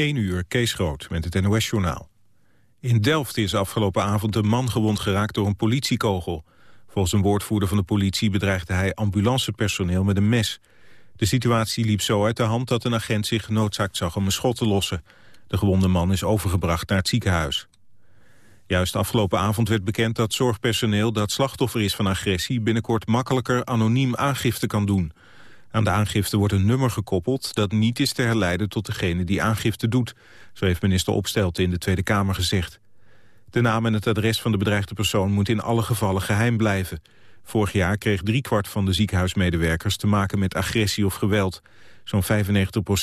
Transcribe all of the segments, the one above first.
1 uur, Kees Groot, met het NOS-journaal. In Delft is afgelopen avond een man gewond geraakt door een politiekogel. Volgens een woordvoerder van de politie bedreigde hij ambulancepersoneel met een mes. De situatie liep zo uit de hand dat een agent zich genoodzaakt zag om een schot te lossen. De gewonde man is overgebracht naar het ziekenhuis. Juist afgelopen avond werd bekend dat zorgpersoneel dat slachtoffer is van agressie binnenkort makkelijker anoniem aangifte kan doen. Aan de aangifte wordt een nummer gekoppeld dat niet is te herleiden tot degene die aangifte doet. Zo heeft minister Opstelten in de Tweede Kamer gezegd. De naam en het adres van de bedreigde persoon moet in alle gevallen geheim blijven. Vorig jaar kreeg driekwart van de ziekenhuismedewerkers te maken met agressie of geweld. Zo'n 95%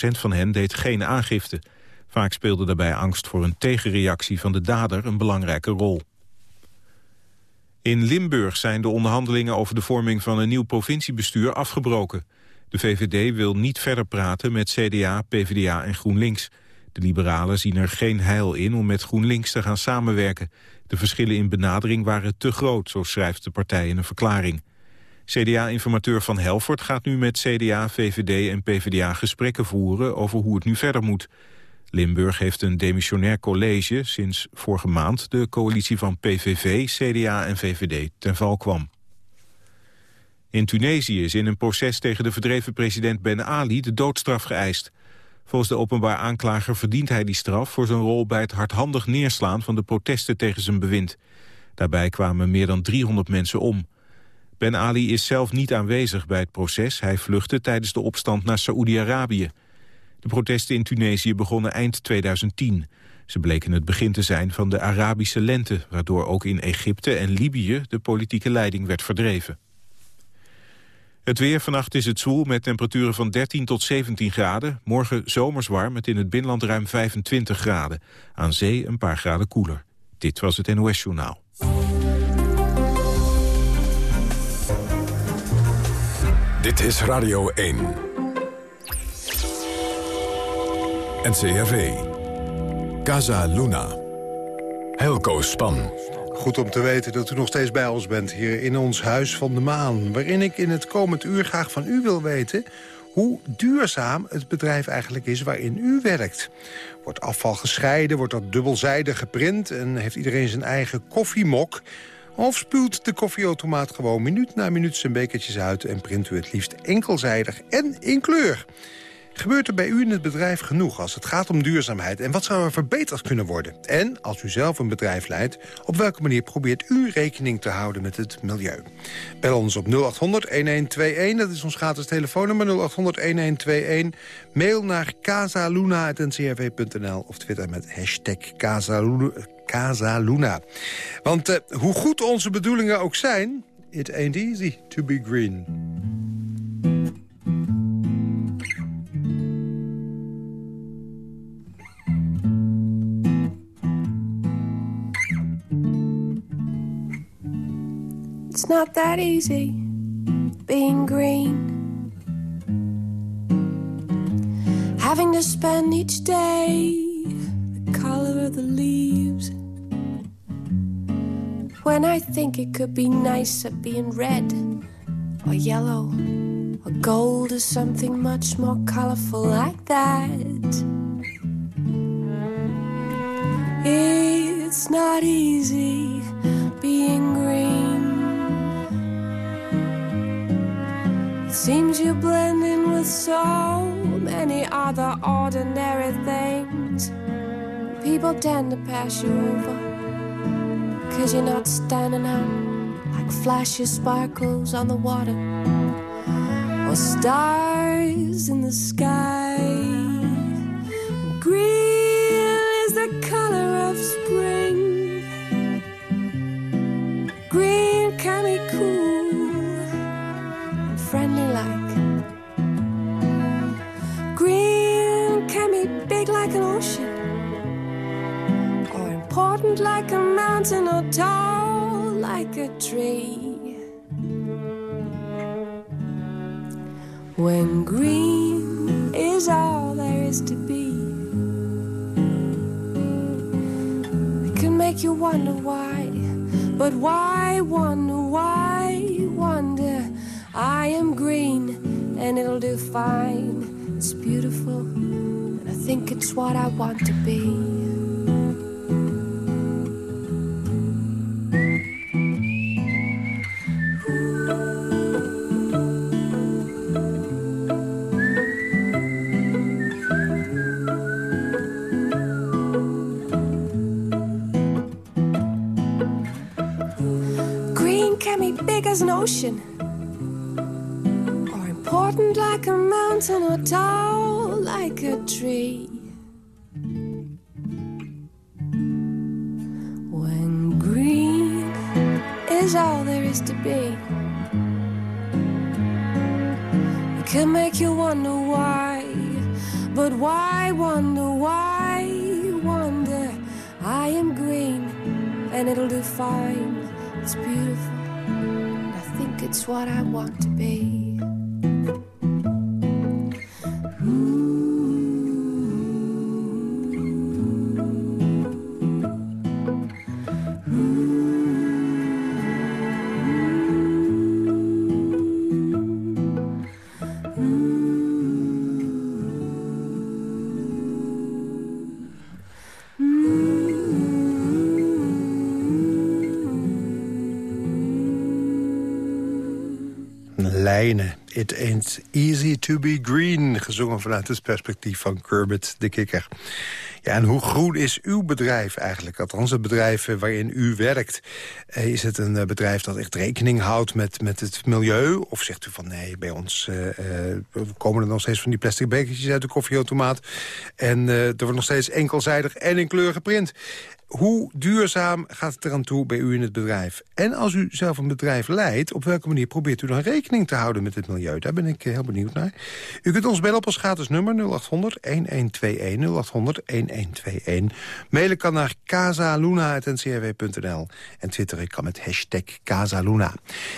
van hen deed geen aangifte. Vaak speelde daarbij angst voor een tegenreactie van de dader een belangrijke rol. In Limburg zijn de onderhandelingen over de vorming van een nieuw provinciebestuur afgebroken. De VVD wil niet verder praten met CDA, PvdA en GroenLinks. De liberalen zien er geen heil in om met GroenLinks te gaan samenwerken. De verschillen in benadering waren te groot, zo schrijft de partij in een verklaring. CDA-informateur Van Helfort gaat nu met CDA, VVD en PvdA gesprekken voeren over hoe het nu verder moet. Limburg heeft een demissionair college sinds vorige maand de coalitie van PVV, CDA en VVD ten val kwam. In Tunesië is in een proces tegen de verdreven president Ben Ali de doodstraf geëist. Volgens de openbaar aanklager verdient hij die straf voor zijn rol bij het hardhandig neerslaan van de protesten tegen zijn bewind. Daarbij kwamen meer dan 300 mensen om. Ben Ali is zelf niet aanwezig bij het proces. Hij vluchtte tijdens de opstand naar Saoedi-Arabië. De protesten in Tunesië begonnen eind 2010. Ze bleken het begin te zijn van de Arabische lente... waardoor ook in Egypte en Libië de politieke leiding werd verdreven. Het weer vannacht is het zwoel met temperaturen van 13 tot 17 graden. Morgen zomers warm met in het binnenland ruim 25 graden. Aan zee een paar graden koeler. Dit was het NOS Journaal. Dit is Radio 1. NCRV. Casa Luna. Helco Span. Goed om te weten dat u nog steeds bij ons bent hier in ons Huis van de Maan. Waarin ik in het komend uur graag van u wil weten hoe duurzaam het bedrijf eigenlijk is waarin u werkt. Wordt afval gescheiden, wordt dat dubbelzijdig geprint... en heeft iedereen zijn eigen koffiemok... Of spuwt de koffieautomaat gewoon minuut na minuut zijn bekertjes uit... en print u het liefst enkelzijdig en in kleur. Gebeurt er bij u in het bedrijf genoeg als het gaat om duurzaamheid? En wat zou er verbeterd kunnen worden? En als u zelf een bedrijf leidt, op welke manier probeert u rekening te houden met het milieu? Bel ons op 0800-1121, dat is ons gratis telefoonnummer 0800-1121. Mail naar casaluna.ncrv.nl of twitter met hashtag Casaluna. Want uh, hoe goed onze bedoelingen ook zijn, it ain't easy to be green. It's not that easy being green. Having to spend each day the color of the leaves. When I think it could be nicer being red or yellow or gold or something much more colorful like that. It's not easy Seems you blend in with so many other ordinary things. People tend to pass you over. Cause you're not standing out like flashy sparkles on the water or stars in the sky. Tree. When green is all there is to be, it can make you wonder why, but why wonder why wonder? I am green and it'll do fine. It's beautiful and I think it's what I want to be. All there is to be, it can make you wonder why, but why wonder why wonder? I am green, and it'll do fine. It's beautiful I think it's what I want to be. It Ain't Easy to Be Green. Gezongen vanuit het perspectief van Kermit de Kikker. Ja, en hoe groen is uw bedrijf eigenlijk? Althans, het bedrijf eh, waarin u werkt. Eh, is het een eh, bedrijf dat echt rekening houdt met, met het milieu? Of zegt u van nee, bij ons uh, komen er nog steeds van die plastic bekertjes uit de koffieautomaat. En er wordt nog steeds enkelzijdig en in kleur geprint. Hoe duurzaam gaat het eraan toe bij u in het bedrijf? En als u zelf een bedrijf leidt, op welke manier probeert u dan rekening te houden met het milieu? Daar ben ik heel benieuwd naar. U kunt ons bellen op ons gratis nummer 0800 1121 0800 1121. Mailen kan naar casaluna.ncrw.nl en twitteren kan met hashtag Casaluna.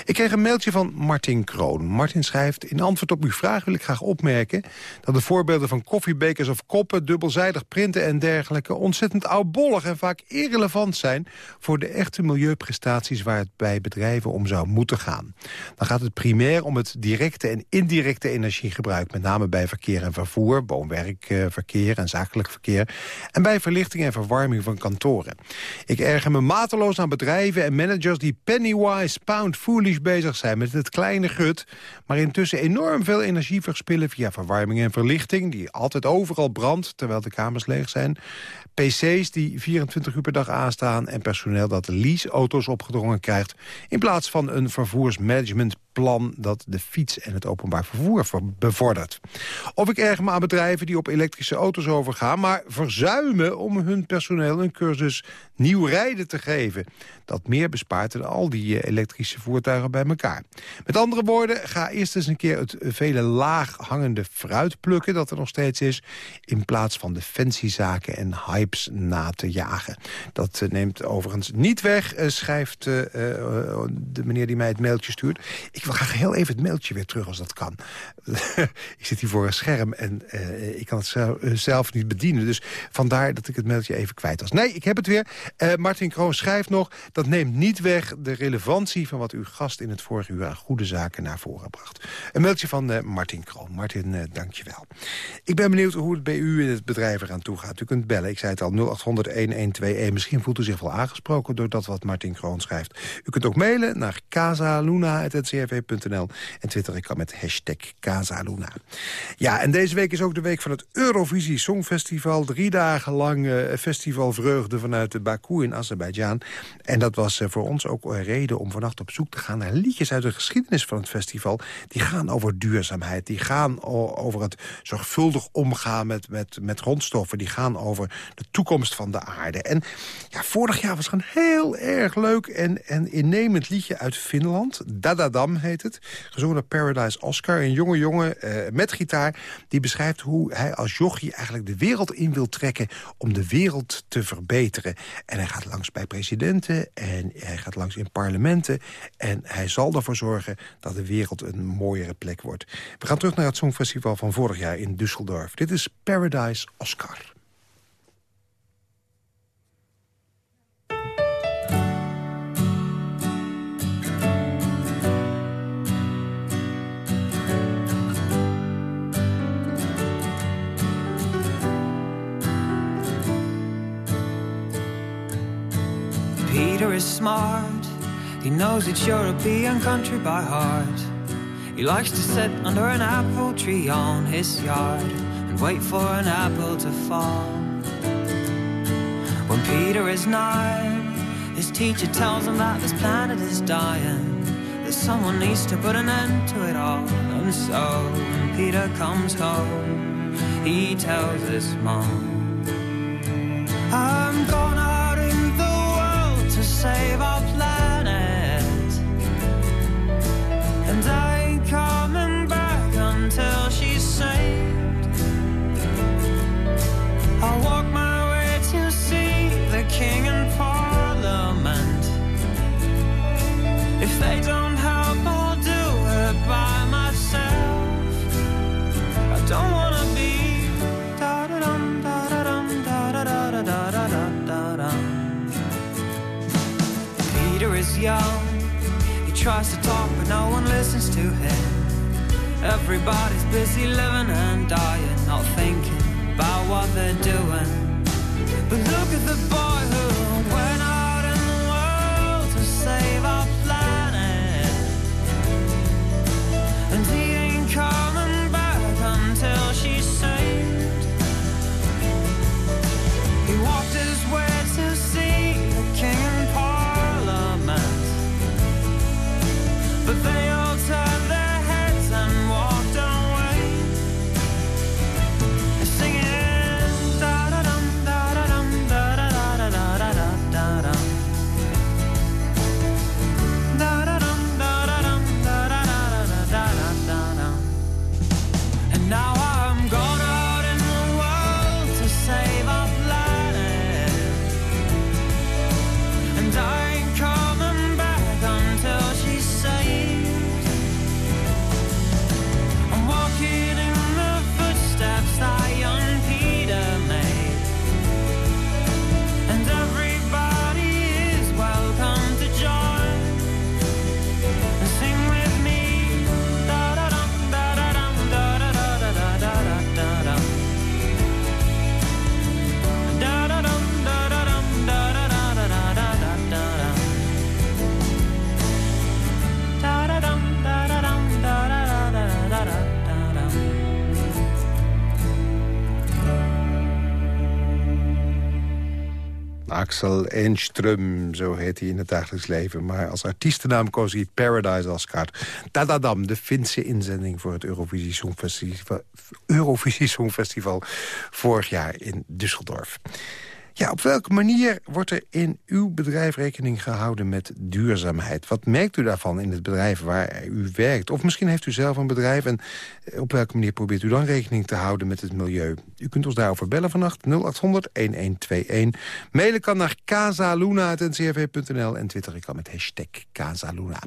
Ik kreeg een mailtje van Martin Kroon. Martin schrijft, in antwoord op uw vraag wil ik graag opmerken... dat de voorbeelden van koffiebekers of koppen, dubbelzijdig printen en dergelijke... ontzettend oudbollig en vaak irrelevant zijn... voor de echte milieuprestaties waar het bij bedrijven om zou moeten gaan. Dan gaat het primair om het directe en indirecte energiegebruik... met name bij verkeer en vervoer, woonwerkverkeer en zakelijk verkeer... en bij verlichting en verwarming van kantoren. Ik erger me mateloos aan bedrijven en managers die pennywise, pound foolish bezig zijn... met het kleine gut, maar intussen enorm veel energie verspillen... via verwarming en verlichting, die altijd overal brandt... terwijl de kamers leeg zijn pc's die 24 uur per dag aanstaan... en personeel dat leaseauto's opgedrongen krijgt... in plaats van een vervoersmanagementplan dat de fiets en het openbaar vervoer bevordert. Of ik erg me aan bedrijven die op elektrische auto's overgaan... maar verzuimen om hun personeel een cursus nieuw rijden te geven. Dat meer bespaart dan al die eh, elektrische voertuigen bij elkaar. Met andere woorden, ga eerst eens een keer het vele laag hangende fruit plukken... dat er nog steeds is, in plaats van de en na te jagen. Dat eh, neemt overigens niet weg, eh, schrijft de meneer die mij het mailtje stuurt. Ik wil graag heel even het mailtje weer terug als dat kan. ik zit hier voor een scherm en ik kan het zelf niet bedienen. Dus vandaar dat ik het mailtje even kwijt was. Nee, ik heb het weer. Martin Kroon schrijft nog... dat neemt niet weg de relevantie van wat uw gast in het vorige uur... aan goede zaken naar voren bracht. Een mailtje van Martin Kroon. Martin, uh, dank je wel. Ik ben benieuwd hoe het bij u in het bedrijf eraan toe gaat. U kunt bellen, ik zei het al, 0800-1121. Misschien voelt u zich wel aangesproken door dat wat Martin Kroon schrijft. U kunt ook mailen naar casaluna.ncrv.nl en twitter ik kan met hashtag Casaluna. Ja, en deze week is ook de week van het Eurovisie Songfestival. Drie dagen lang uh, festivalvreugde vanuit Baku in Azerbeidzjan. En dat was eh, voor ons ook een reden om vannacht op zoek te gaan... naar liedjes uit de geschiedenis van het festival. Die gaan over duurzaamheid, die gaan over het zorgvuldig omgaan met, met, met grondstoffen. Die gaan over de toekomst van de aarde. En ja, vorig jaar was er een heel erg leuk en, en innemend liedje uit Finland. Dadadam heet het. Gezongen door Paradise Oscar, een jonge jongen eh, met gitaar... die beschrijft hoe hij als jochie eigenlijk de wereld in wil trekken... om de wereld te verbeteren. En hij gaat langs bij presidenten en hij gaat langs in parlementen. En hij zal ervoor zorgen dat de wereld een mooiere plek wordt. We gaan terug naar het Songfestival van vorig jaar in Düsseldorf. Dit is Paradise Oscar. Is smart. He knows its European country by heart. He likes to sit under an apple tree on his yard and wait for an apple to fall. When Peter is nine, his teacher tells him that this planet is dying, that someone needs to put an end to it all. And so, when Peter comes home, he tells his mom, I'm going save our planet. And I ain't coming back until she's saved. I'll walk my way to see the king and parliament. If they don't young. He tries to talk, but no one listens to him. Everybody's busy living and dying, not thinking about what they're doing. Axel Enström, zo heet hij in het dagelijks leven. Maar als artiestennaam koos hij Paradise Oscar. Dadadam, de Finse inzending voor het Eurovisie Songfestival vorig jaar in Düsseldorf. Ja, op welke manier wordt er in uw bedrijf rekening gehouden met duurzaamheid? Wat merkt u daarvan in het bedrijf waar u werkt? Of misschien heeft u zelf een bedrijf en eh, op welke manier probeert u dan rekening te houden met het milieu? U kunt ons daarover bellen vannacht 0800-1121. Mailen kan naar casaluna.ncrv.nl en twitteren kan met hashtag Casaluna.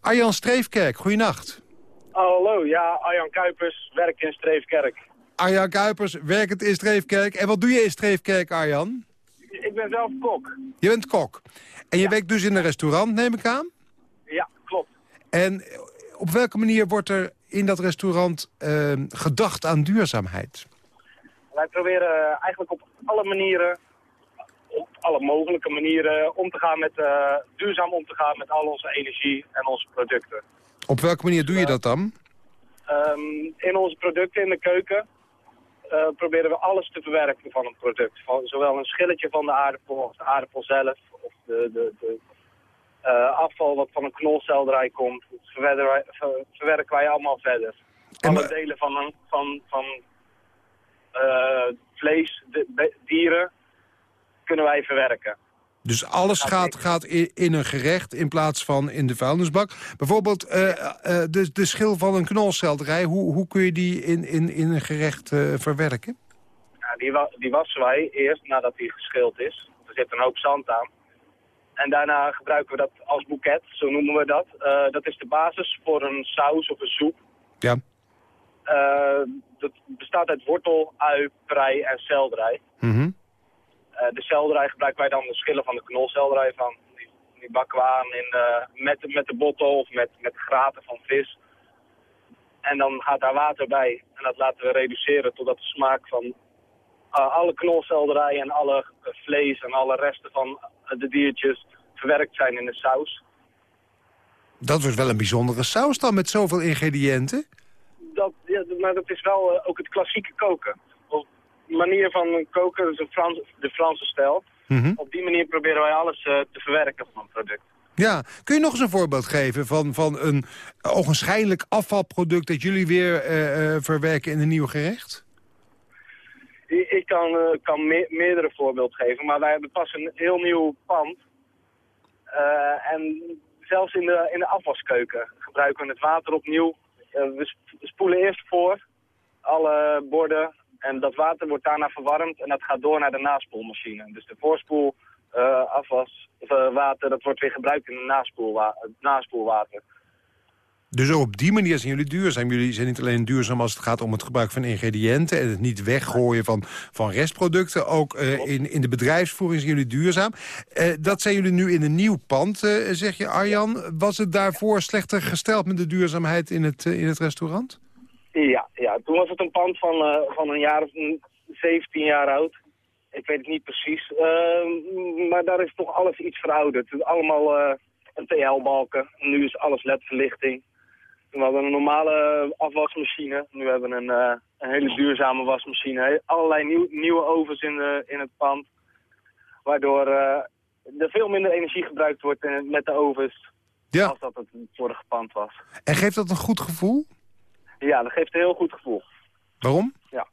Arjan Streefkerk, goeienacht. Hallo, ja, Arjan Kuipers, werk in Streefkerk. Arjan Kuipers, werkend in Streefkerk. En wat doe je in Streefkerk, Arjan? Ik ben zelf kok. Je bent kok. En je werkt dus in een restaurant, neem ik aan? Ja, klopt. En op welke manier wordt er in dat restaurant eh, gedacht aan duurzaamheid? Wij proberen eigenlijk op alle manieren, op alle mogelijke manieren, om te gaan met, eh, duurzaam om te gaan met al onze energie en onze producten. Op welke manier doe je dat dan? Ehm, in onze producten in de keuken eh, proberen we alles te verwerken van een product. Van, zowel een schilletje van de aardappel als de aardappel zelf. Of de, de, de eh, afval wat van een knolselderij komt. Dat verwerken wij, ver- verwerken wij allemaal verder. Alle maar- delen van, een, van, van eh, vlees, de- be- dieren, kunnen wij verwerken. Dus alles Gaat gaat, in, een gerecht in plaats van in de vuilnisbak. Bijvoorbeeld eh, eh, de, de schil van een knolselderij. Hoe, hoe kun je die in, in, in een gerecht eh, verwerken? Ja, die, wa- die wassen wij eerst nadat die geschild is. Er zit een hoop zand aan. En daarna gebruiken we dat als boeket, zo noemen we dat. Eh, dat is de basis voor een saus of een soep. Ja. Eh, dat bestaat uit wortel, ui, prei en selderij. Eh, de selderij gebruiken wij dan de schillen van de knolselderij van. Die, die bakken we aan in, eh, met, met de botel of met, met graten van vis. En dan gaat daar water bij. En dat laten we reduceren totdat de smaak van eh, alle knolselderij en alle eh, vlees en alle resten van eh, de diertjes verwerkt zijn in de saus. Dat wordt wel een bijzondere saus dan met zoveel ingrediënten. Dat, ja, maar dat is wel ook het klassieke koken. Manier van koken, dus Frans, de Franse stijl. Mhm. Op die manier proberen wij alles te verwerken van een product. Ja, kun je nog eens een voorbeeld geven van, van een ogenschijnlijk afvalproduct... dat jullie weer verwerken in een nieuw gerecht? Ik kan, uh, kan me meerdere voorbeelden geven, maar wij hebben pas een heel nieuw pand. En zelfs in de, in de afwaskeuken gebruiken we het water opnieuw. We spoelen eerst voor alle borden en dat water wordt daarna verwarmd en dat gaat door naar de naspoelmachine. Dus de voorspoel afwaswater, dat wordt weer gebruikt in het naspoelwater. Dus op die manier zijn jullie duurzaam. Jullie zijn niet alleen duurzaam als het gaat om het gebruik van ingrediënten... en het niet weggooien van, van restproducten. Ook uh, in, in de bedrijfsvoering zijn jullie duurzaam. Uh, dat zijn jullie nu in een nieuw pand, uh, zeg je Arjan. Was het daarvoor slechter gesteld met de duurzaamheid in het, in het restaurant? Ja, ja, toen was het een pand van, van een jaar of 17 jaar oud. Ik weet het niet precies. maar daar is toch alles iets verouderd. Het is allemaal een TL-balken. Nu is alles LED-verlichting. We hadden een normale afwasmachine. Nu hebben we een, uh, een hele duurzame wasmachine. Allerlei nieuw, nieuwe ovens in, de, in het pand. Waardoor uh, er veel minder energie gebruikt wordt met de ovens. Ja. Als dat het vorige pand was. En geeft dat een goed gevoel? Ja, dat geeft een heel goed gevoel. Waarom? Ja.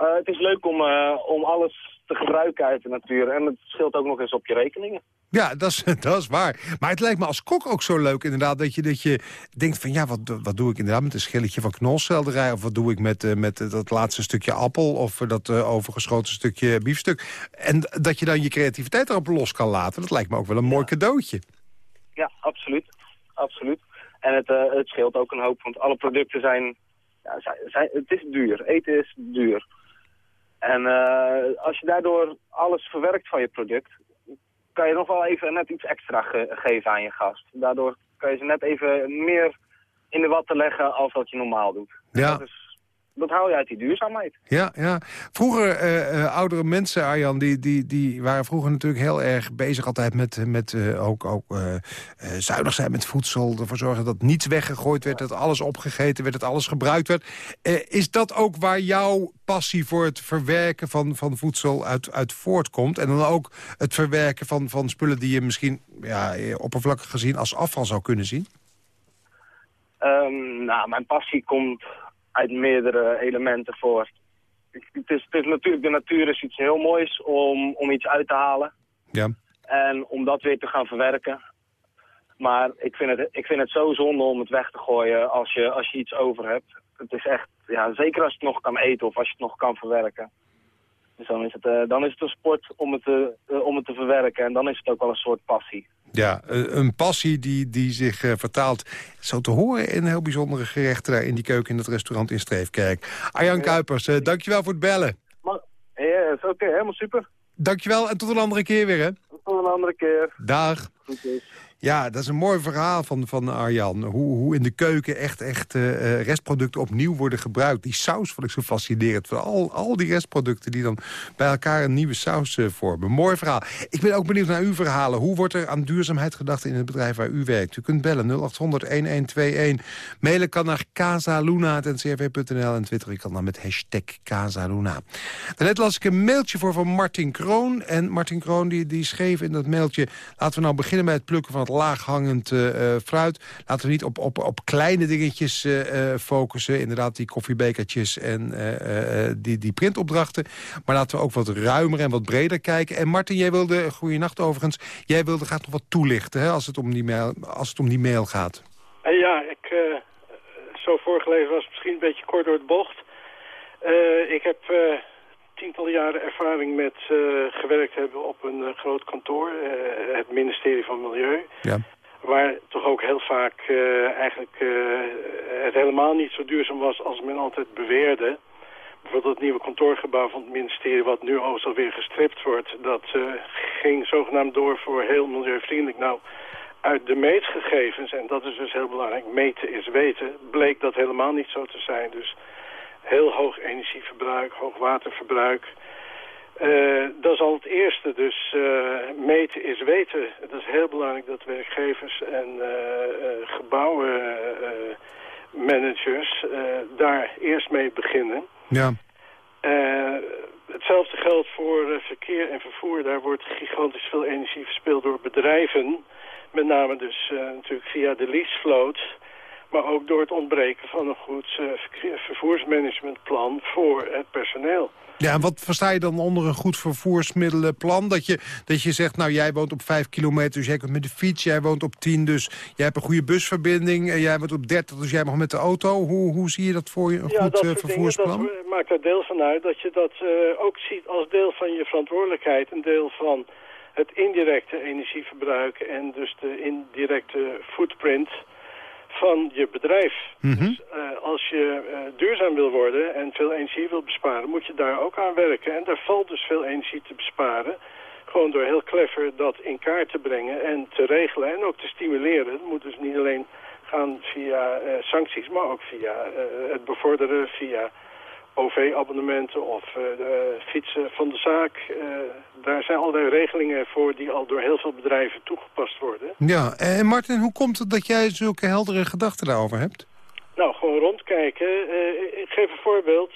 Uh, het is leuk om, om alles te gebruiken uit de natuur. En het scheelt ook nog eens op je rekeningen. Ja, dat is, dat is waar. Maar het lijkt me als kok ook zo leuk inderdaad... dat je, dat je denkt van ja, wat, wat doe ik inderdaad met een schilletje van knolselderij... of wat doe ik met, uh, met dat laatste stukje appel... of dat overgeschoten stukje biefstuk. En dat je dan je creativiteit erop los kan laten. Dat lijkt me ook wel een mooi cadeautje. Ja, absoluut. absoluut. En het, het scheelt ook een hoop, want alle producten zijn... Ja, het is duur. Eten is duur. En als je daardoor alles verwerkt van je product kan je nog wel even net iets extra ge geven aan je gast. Daardoor kan je ze net even meer in de watten leggen als wat je normaal doet. Ja. Dat, is, dat hou je uit die duurzaamheid. Ja, ja. Vroeger, uh, uh, oudere mensen, Arjan, die, die, die waren vroeger natuurlijk heel erg bezig altijd met, met uh, ook, ook zuinig zijn met voedsel. Ervoor zorgen dat niets weggegooid werd, dat alles opgegeten werd, dat alles gebruikt werd. is dat ook waar jouw passie voor het verwerken van, van voedsel uit, uit voortkomt? En dan ook het verwerken van, van spullen die je misschien ja, oppervlakkig gezien als afval zou kunnen zien? Um, nou, mijn passie komt uit meerdere elementen voor. Het is, het is natuurlijk, de natuur is iets heel moois om, om iets uit te halen. Ja. En om dat weer te gaan verwerken. Maar ik vind, het, ik vind het zo zonde om het weg te gooien als je, als je iets over hebt. Het is echt, ja, zeker als je het nog kan eten of als je het nog kan verwerken. Dus dan is het, uh, dan is het een sport om het, te, uh, om het te verwerken. En dan is het ook wel een soort passie. Ja, een passie die, die zich vertaalt, zo te horen... in heel bijzondere gerechten daar in die keuken in het restaurant in Streefkerk. Arjan ja. Kuipers, dankjewel voor het bellen. Maar, ja, is oké, okay, helemaal super. Dankjewel en tot een andere keer weer, hè? Tot een andere keer. Dag. Ja, dat is een mooi verhaal van, van Arjan. Hoe, hoe in de keuken echt, echt uh, restproducten opnieuw worden gebruikt. Die saus vond ik zo fascinerend. Al, al die restproducten die dan bij elkaar een nieuwe saus uh, vormen. Mooi verhaal. Ik ben ook benieuwd naar uw verhalen. Hoe wordt er aan duurzaamheid gedacht in het bedrijf waar u werkt? U kunt bellen 0800-1121. Mailen kan naar casaluna.ncrv.nl en twitteren kan dan met hashtag Casaluna. Daarnet las ik een mailtje voor van Martin Kroon. En Martin Kroon die, die schreef in dat mailtje... laten we nou beginnen bij het plukken van het laaghangend uh, fruit. Laten we niet op, op, op kleine dingetjes uh, focussen. Inderdaad, die koffiebekertjes en die, die printopdrachten. Maar laten we ook wat ruimer en wat breder kijken. En Martin, jij wilde, goeienacht overigens... jij wilde graag nog wat toelichten hè, als, het om die mail, als het om die mail gaat. Ja, ik, zo voorgelezen was misschien een beetje kort door de bocht. ik heb tientallen jaren ervaring met uh, gewerkt hebben op een uh, groot kantoor, uh, het ministerie van Milieu. Ja. Waar toch ook heel vaak eigenlijk het helemaal niet zo duurzaam was als men altijd beweerde. Bijvoorbeeld het nieuwe kantoorgebouw van het ministerie, wat nu overigens alweer gestript wordt, dat ging zogenaamd door voor heel milieuvriendelijk. Nou, uit de meetgegevens, en dat is dus heel belangrijk, meten is weten, bleek dat helemaal niet zo te zijn. Dus heel hoog energieverbruik, hoog waterverbruik. Uh, dat is al het eerste. Dus uh, meten is weten. Het is heel belangrijk dat werkgevers en uh, gebouwenmanagers daar eerst mee beginnen. Ja. hetzelfde geldt voor verkeer en vervoer. Daar wordt gigantisch veel energie verspild door bedrijven. Met name dus natuurlijk via de leasevloot. Maar ook door het ontbreken van een goed vervoersmanagementplan voor het personeel. Ja, en wat versta je dan onder een goed vervoersmiddelenplan? Dat je, dat je zegt, nou jij woont op 5 kilometer, dus jij kunt met de fiets. Jij woont op 10, dus jij hebt een goede busverbinding. En jij woont op 30, dus jij mag met de auto. Hoe, hoe zie je dat voor je, een ja, goed dat uh, vervoersplan? Dingen, dat maakt er deel van uit dat je dat uh, ook ziet als deel van je verantwoordelijkheid. Een deel van het indirecte energieverbruik en dus de indirecte footprint van je bedrijf. Mhm. Dus uh, als je uh, duurzaam wil worden en veel energie wil besparen, moet je daar ook aan werken. En daar valt dus veel energie te besparen. Gewoon door heel clever dat in kaart te brengen en te regelen en ook te stimuleren. Het moet dus niet alleen gaan via uh, sancties, maar ook via het bevorderen, via OV-abonnementen of uh, fietsen van de zaak. Uh, daar zijn allerlei regelingen voor die al door heel veel bedrijven toegepast worden. Ja, en Martin, hoe komt het dat jij zulke heldere gedachten daarover hebt? Nou, gewoon rondkijken. Uh, ik geef een voorbeeld.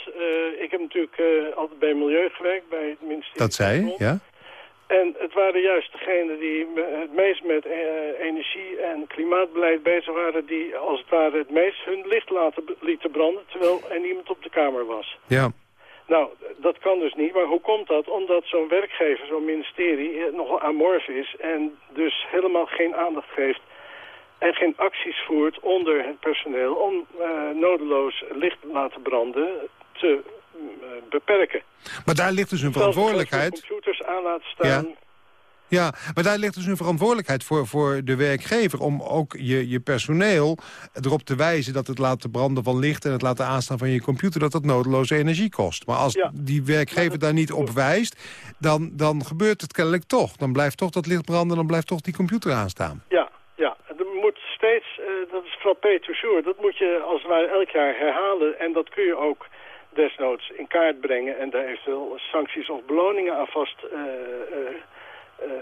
ik heb natuurlijk altijd bij Milieu gewerkt, bij het ministerie. Dat zei je, ja? En het waren juist degenen die het meest met uh, energie- en klimaatbeleid bezig waren... die als het ware het meest hun licht laten, lieten branden... terwijl er niemand op de Kamer was. Ja. Nou, dat kan dus niet. Maar hoe komt dat? Omdat zo'n werkgever, zo'n ministerie, nogal amorf is... en dus helemaal geen aandacht geeft en geen acties voert onder het personeel... om uh, nodeloos licht te laten branden te beperken. Maar daar ligt dus een verantwoordelijkheid. computers aan laten staan. Ja. Ja, maar daar ligt dus een verantwoordelijkheid voor, voor de werkgever... om ook je, je personeel erop te wijzen dat het laten branden van licht... en het laten aanstaan van je computer, dat dat nodeloze energie kost. Maar als ja. die werkgever daar niet op wijst, dan, dan gebeurt het kennelijk toch. Dan blijft toch dat licht branden, dan blijft toch die computer aanstaan. Ja, ja. Er moet steeds, uh, dat is vooral pay to sure, dat moet je als het ware elk jaar herhalen... en dat kun je ook desnoods in kaart brengen en daar eventueel sancties of beloningen aan vast uh, uh, uh,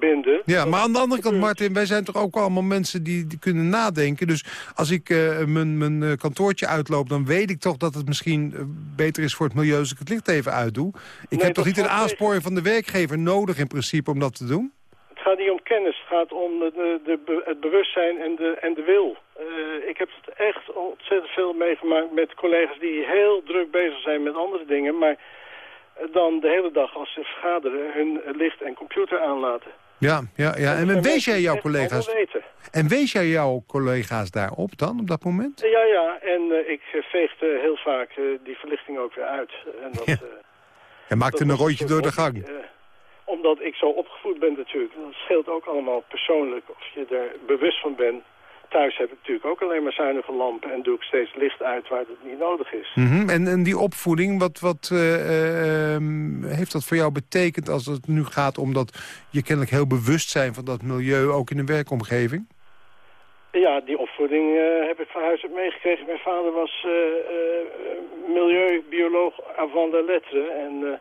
binden. Ja, maar aan de andere kant, Martin, wij zijn toch ook allemaal mensen die, die kunnen nadenken. Dus als ik mijn, mijn kantoortje uitloop, dan weet ik toch dat het misschien beter is voor het milieu als ik het licht even uitdoe. Ik nee, heb toch niet een aansporing van de werkgever nodig in principe om dat te doen? Het gaat niet om kennis, het gaat om de, de, het bewustzijn en de, en de wil. Uh, ik heb het echt ontzettend veel meegemaakt met collega's die heel druk bezig zijn met andere dingen. Maar dan de hele dag als ze vergaderen hun licht en computer aanlaten. Ja, ja, ja. En, en wees jij jouw collega's? Weten. En wees jij jouw collega's daarop dan, op dat moment? Ja, ja. En uh, ik veegde heel vaak uh, die verlichting ook weer uit. En dat, ja. en maakte een rondje door de gang. Omdat ik zo opgevoed ben natuurlijk. Dat scheelt ook allemaal persoonlijk of je er bewust van bent thuis heb ik natuurlijk ook alleen maar zuinige lampen... en doe ik steeds licht uit waar het niet nodig is. Mm -hmm. en, en die opvoeding, wat, wat uh, uh, heeft dat voor jou betekend... als het nu gaat om dat je kennelijk heel bewust zijn van dat milieu... ook in de werkomgeving? Ja, die opvoeding uh, heb ik van huis uit meegekregen. Mijn vader was milieubioloog avant la lettre... en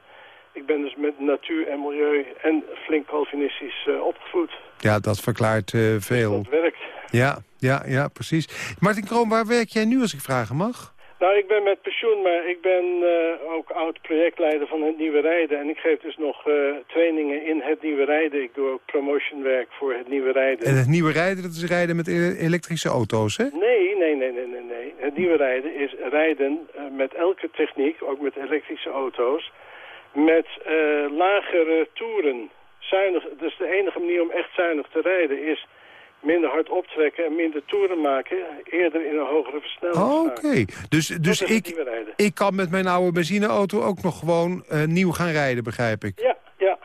ik ben dus met natuur en milieu en flink calvinistisch opgevoed. Ja, dat verklaart veel. Dat werkt. Ja, ja, ja, precies. Martin Kroon, waar werk jij nu als ik vragen mag? Nou, ik ben met pensioen, maar ik ben uh, ook oud-projectleider van het Nieuwe Rijden. En ik geef dus nog trainingen in het Nieuwe Rijden. Ik doe ook promotionwerk voor het Nieuwe Rijden. En het Nieuwe Rijden, dat is rijden met elektrische auto's, hè? Nee, nee, nee, nee, nee. nee. Het Nieuwe Rijden is rijden met elke techniek, ook met elektrische auto's, met lagere toeren. Zuinig, dus de enige manier om echt zuinig te rijden is minder hard optrekken en minder toeren maken, eerder in een hogere versnelling. Oh, Oké, okay. dus, dus ik, ik kan met mijn oude benzineauto ook nog gewoon uh, nieuw gaan rijden, begrijp ik? Ja, ja.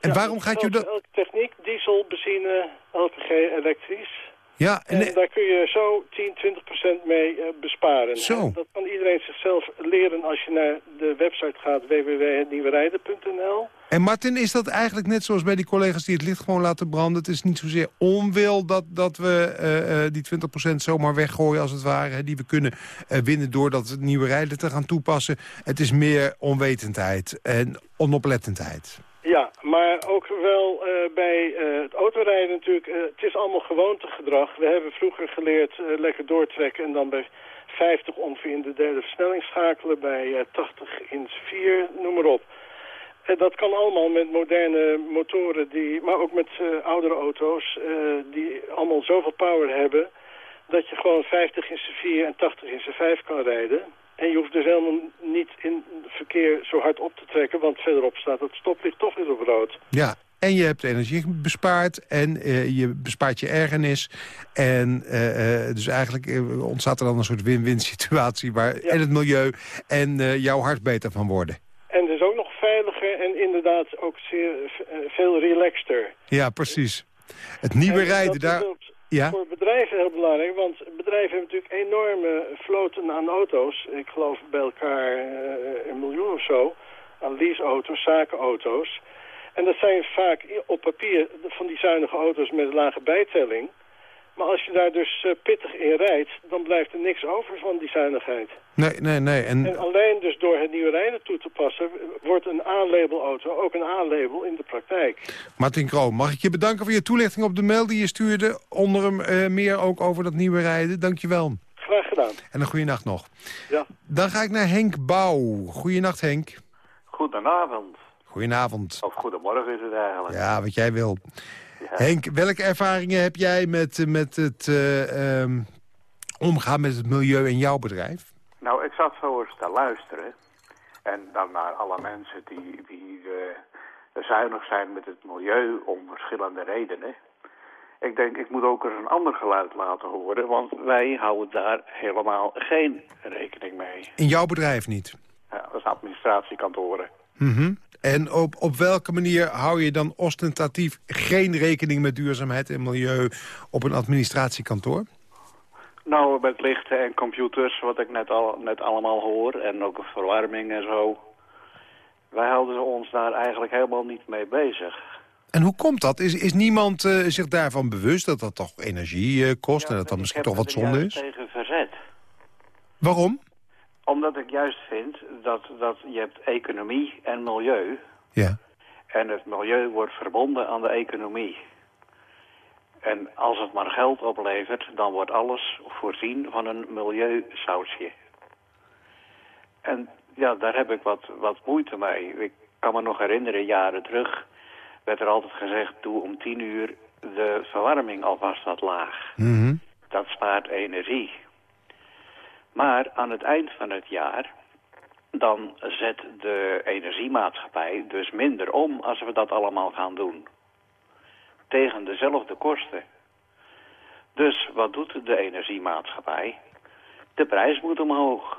En ja, waarom gaat u dat... Elke techniek, diesel, benzine, LPG, elektrisch. Ja, En, en, daar kun je zo 10, 20 procent mee eh, besparen. Zo. Dat kan iedereen zichzelf leren als je naar de website gaat www.nieuwerijden.nl. en Martin, is dat eigenlijk net zoals bij die collega's die het licht gewoon laten branden? Het is niet zozeer onwil dat, dat we eh, eh, die 20% zomaar weggooien als het ware... hè, die we kunnen winnen door dat nieuwe rijden te gaan toepassen. Het is meer onwetendheid en onoplettendheid. Ja, maar ook wel eh, bij eh, het autorijden natuurlijk. eh, het is allemaal gewoontegedrag. We hebben vroeger geleerd lekker doortrekken en dan bij 50 ongeveer in de derde versnelling schakelen. Bij eh, 80 in 4, noem maar op. Dat kan allemaal met moderne motoren, die, maar ook met oudere auto's, die allemaal zoveel power hebben, dat je gewoon 50 in z'n 4 en 80 in z'n 5 kan rijden. En je hoeft dus helemaal niet in het verkeer zo hard op te trekken, want verderop staat het stoplicht toch weer op rood. Ja, en je hebt energie bespaard en eh, je bespaart je ergernis. En eh, eh, dus eigenlijk ontstaat er dan een soort win-win situatie... waar en het milieu en jouw hart beter van worden. En het is ook nog veiliger en inderdaad ook zeer, veel relaxter. Ja, precies. Het nieuwe En rijden, daar... Ja? Voor bedrijven heel belangrijk, want bedrijven hebben natuurlijk enorme vloten aan auto's. Ik geloof bij elkaar eh, een miljoen of zo aan leaseauto's, zakenauto's. En dat zijn vaak op papier van die zuinige auto's met lage bijtelling. Maar als je daar dus eh, pittig in rijdt, dan blijft er niks over van die zuinigheid. Nee, nee, nee. En En, alleen dus door het nieuwe rijden toe te passen, wordt een A-label auto ook een A-label in de praktijk. Martin Kroon, mag ik je bedanken voor je toelichting op de mail die je stuurde... onder hem eh, meer ook over dat nieuwe rijden. Dank je wel. Graag gedaan. En een goede nacht nog. Ja. Dan ga ik naar Henk Bouw. Goeienacht, Henk. Goedenavond. Goedenavond. Of goedemorgen is het eigenlijk. Ja, wat jij wil. Henk, welke ervaringen heb jij met, met het eh, ehm, omgaan met het milieu in jouw bedrijf? Nou, ik zat zo eens te luisteren. En dan naar alle mensen die, die eh, zuinig zijn met het milieu om verschillende redenen. Ik denk, ik moet ook eens een ander geluid laten horen, want wij houden daar helemaal geen rekening mee. In jouw bedrijf niet? Ja, dat is administratiekantoren. Mhm. En op, op welke manier hou je dan ostentatief geen rekening met duurzaamheid en milieu op een administratiekantoor? Nou, met lichten en computers, wat ik net, al, net allemaal hoor, en ook verwarming en zo. Wij houden ons daar eigenlijk helemaal niet mee bezig. En hoe komt dat? Is, is niemand eh, zich daarvan bewust dat dat toch energie eh, kost en dat dat misschien toch wat zonde is? tegen verzet. Waarom? Omdat ik juist vind dat, dat je hebt economie en milieu. Ja. En het milieu wordt verbonden aan de economie. En als het maar geld oplevert, dan wordt alles voorzien van een milieusausje. En ja, daar heb ik wat, wat moeite mee. Ik kan me nog herinneren, jaren terug werd er altijd gezegd... doe om tien uur de verwarming alvast wat laag. Mhm. Dat spaart energie. Maar aan het eind van het jaar, dan zet de energiemaatschappij dus minder om als we dat allemaal gaan doen. Tegen dezelfde kosten. Dus wat doet de energiemaatschappij? De prijs moet omhoog.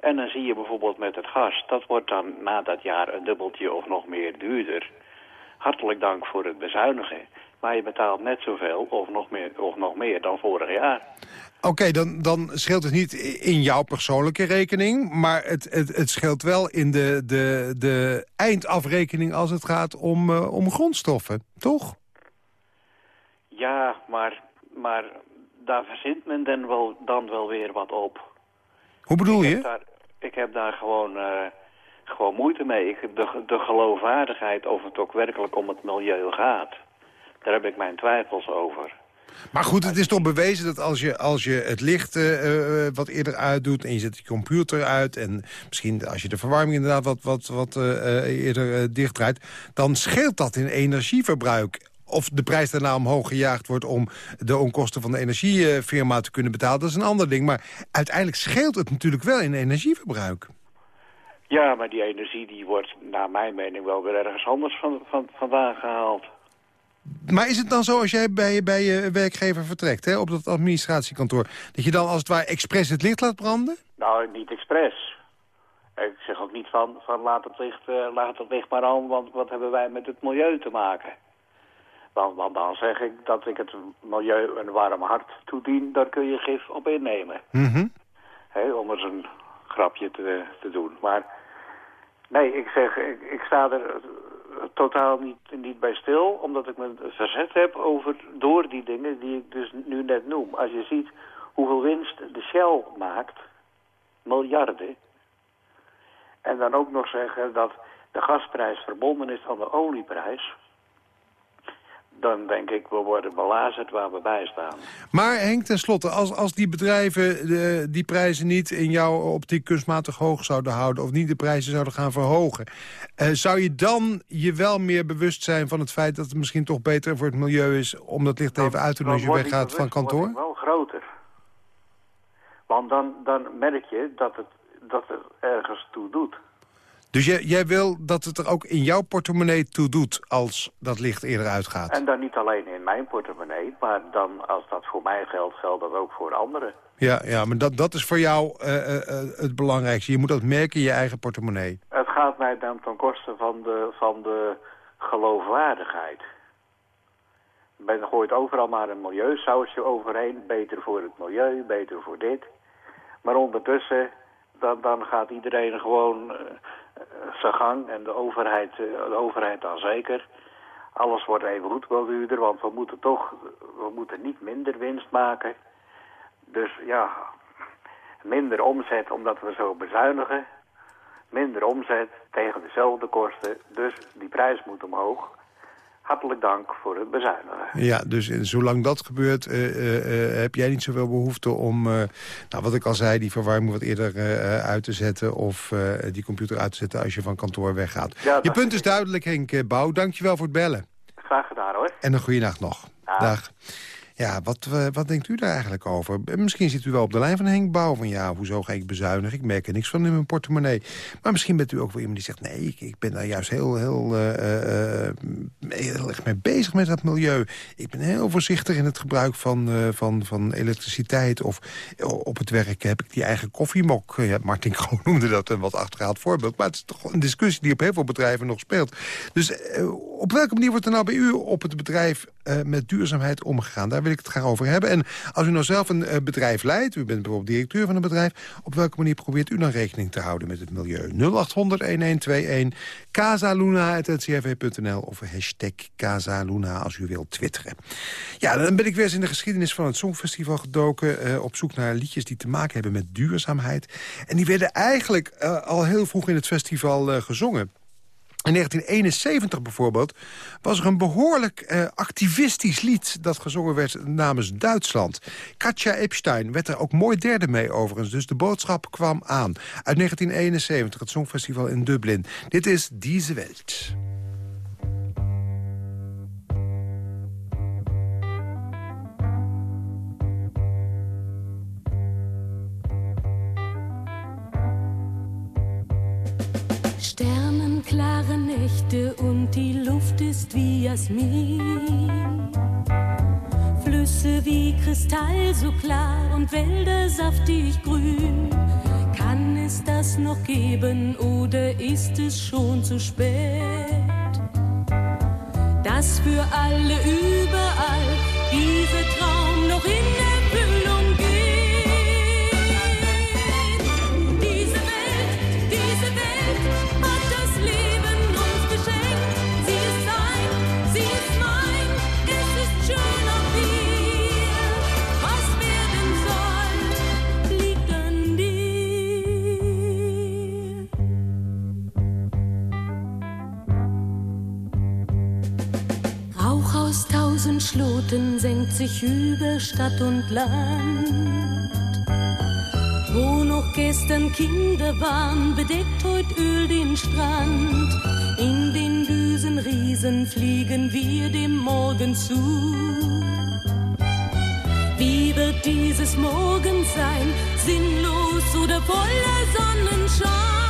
En dan zie je bijvoorbeeld met het gas, dat wordt dan na dat jaar een dubbeltje of nog meer duurder. Hartelijk dank voor het bezuinigen. Maar je betaalt net zoveel of nog meer, of nog meer dan vorig jaar. Oké, dan, dan scheelt het niet in jouw persoonlijke rekening... maar het, het, het scheelt wel in de, de, de eindafrekening als het gaat om, eh, om grondstoffen, toch? Ja, maar, maar daar verzint men dan wel, dan wel weer wat op. Hoe bedoel ik je? Heb daar, ik heb daar gewoon, eh, gewoon moeite mee. Ik, de, de geloofwaardigheid of het ook werkelijk om het milieu gaat. Daar heb ik mijn twijfels over. Maar goed, het is toch bewezen dat als je, als je het licht eh, eh, wat eerder uitdoet... en je zet je computer uit... en misschien als je de verwarming inderdaad wat, wat, wat eh, eerder eh, dichtdraait... dan scheelt dat in energieverbruik. Of de prijs daarna omhoog gejaagd wordt... om de onkosten van de energiefirma te kunnen betalen, dat is een ander ding. Maar uiteindelijk scheelt het natuurlijk wel in energieverbruik. Ja, maar die energie die wordt naar mijn mening wel weer ergens anders van, van, vandaan gehaald. Maar is het dan zo als jij bij, bij je werkgever vertrekt, hè, op dat administratiekantoor... dat je dan als het ware expres het licht laat branden? Nou, niet expres. Ik zeg ook niet van, van laat, het licht, eh, laat het licht maar aan, want wat hebben wij met het milieu te maken? Want, want dan zeg ik dat ik het milieu een warm hart toedien, daar kun je gif op innemen. Mhm. Om eens een grapje te, te doen. Maar nee, ik zeg, ik, ik sta er totaal niet, niet bij stil, omdat ik me verzet heb over, door die dingen die ik dus nu net noem. Als je ziet hoeveel winst de Shell maakt, miljarden, en dan ook nog zeggen dat de gasprijs verbonden is aan de olieprijs, dan denk ik, we worden belazerd waar we bij staan. Maar Henk, tenslotte, als, als die bedrijven de, die prijzen niet in jouw optiek kunstmatig hoog zouden houden... of niet de prijzen zouden gaan verhogen... eh, zou je dan je wel meer bewust zijn van het feit dat het misschien toch beter voor het milieu is... om dat licht even uit te doen als je weggaat van kantoor? die wel groter. Want dan, dan merk je dat het, dat het ergens toe doet. Dus jij, jij wil dat het er ook in jouw portemonnee toe doet als dat licht eerder uitgaat? En dan niet alleen in mijn portemonnee, maar dan als dat voor mij geldt, geldt dat ook voor anderen. Ja, ja maar dat, dat is voor jou eh, eh, eh, het belangrijkste. Je moet dat merken in je eigen portemonnee. Het gaat mij dan ten koste van de, van de geloofwaardigheid. Men gooit overal maar een milieusausje overheen. Beter voor het milieu, beter voor dit. Maar ondertussen, dan, dan gaat iedereen gewoon zijn gang. En de overheid, eh, de overheid dan zeker. Alles wordt even goed wel duurder, want we moeten toch, we moeten niet minder winst maken. Dus ja, minder omzet omdat we zo bezuinigen. Minder omzet tegen dezelfde kosten. Dus die prijs moet omhoog. Hartelijk dank voor het bezuinigen. Ja, dus zolang dat gebeurt, eh, eh, eh, heb jij niet zoveel behoefte om, nou, wat ik al zei, die verwarming wat eerder uit te zetten of die computer uit te zetten als je van kantoor weggaat. Ja, je punt is duidelijk, Henk Bouw. Dankjewel voor het bellen. Graag gedaan hoor. En een goede nacht nog. Dag. Dag. Ja, wat, eh, wat denkt u daar eigenlijk over? Eh, Misschien zit u wel op de lijn van Henk Bouw. Van ja, hoezo ga ik bezuinigen? Ik merk er niks van in mijn portemonnee. Maar misschien bent u ook wel iemand die zegt... nee, ik, ik ben daar juist heel, heel, eh, heel erg mee bezig met dat milieu. Ik ben heel voorzichtig in het gebruik van, van, van elektriciteit. Of op het werk heb ik die eigen koffiemok. Ja, Martin Kroon noemde dat een wat achterhaald voorbeeld. Maar het is toch een discussie die op heel veel bedrijven nog speelt. Dus op welke manier wordt er nou bij u op het bedrijf met duurzaamheid omgegaan? Daar wil ik het graag over hebben. En als u nou zelf een eh, bedrijf leidt, u bent bijvoorbeeld directeur van een bedrijf... op welke manier probeert u dan rekening te houden met het milieu? 0800-1121, casaluna.ncrv.nl of hashtag Casaluna als u wilt twitteren. Ja, dan ben ik weer eens in de geschiedenis van het Songfestival gedoken... eh, op zoek naar liedjes die te maken hebben met duurzaamheid. En die werden eigenlijk eh, al heel vroeg in het festival gezongen. In 1971 bijvoorbeeld was er een behoorlijk eh, activistisch lied... dat gezongen werd namens Duitsland. Katja Epstein werd er ook mooi derde mee overigens. Dus de boodschap kwam aan. Uit 1971, het Songfestival in Dublin. Dit is Diese Welt. Sternenklare Nächte und die Luft ist wie Jasmin. Flüsse wie Kristall so klar und Wälder saftig grün. Kann es das noch geben oder ist es schon zu spät? Dass für alle überall dieser Traum noch in Schloten senkt sich über Stadt und Land. Wo noch gestern Kinder waren, bedeckt heut Öl den Strand. In den Düsenriesen fliegen wir dem Morgen zu. Wie wird dieses Morgen sein, sinnlos oder voller Sonnenschein?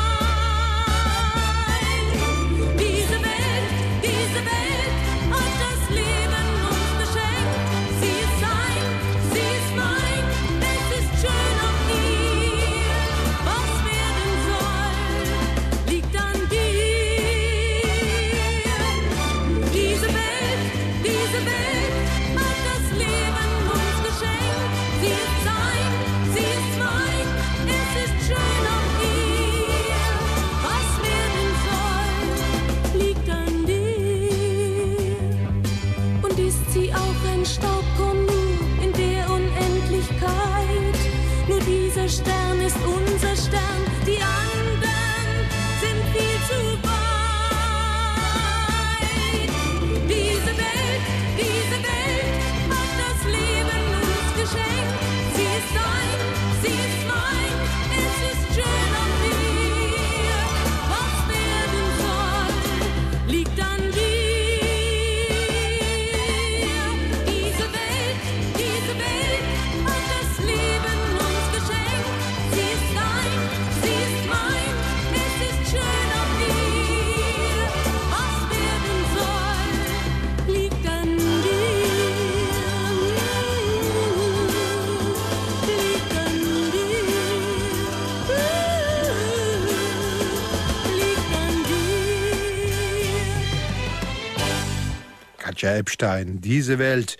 Katja Epstein. Deze Welt.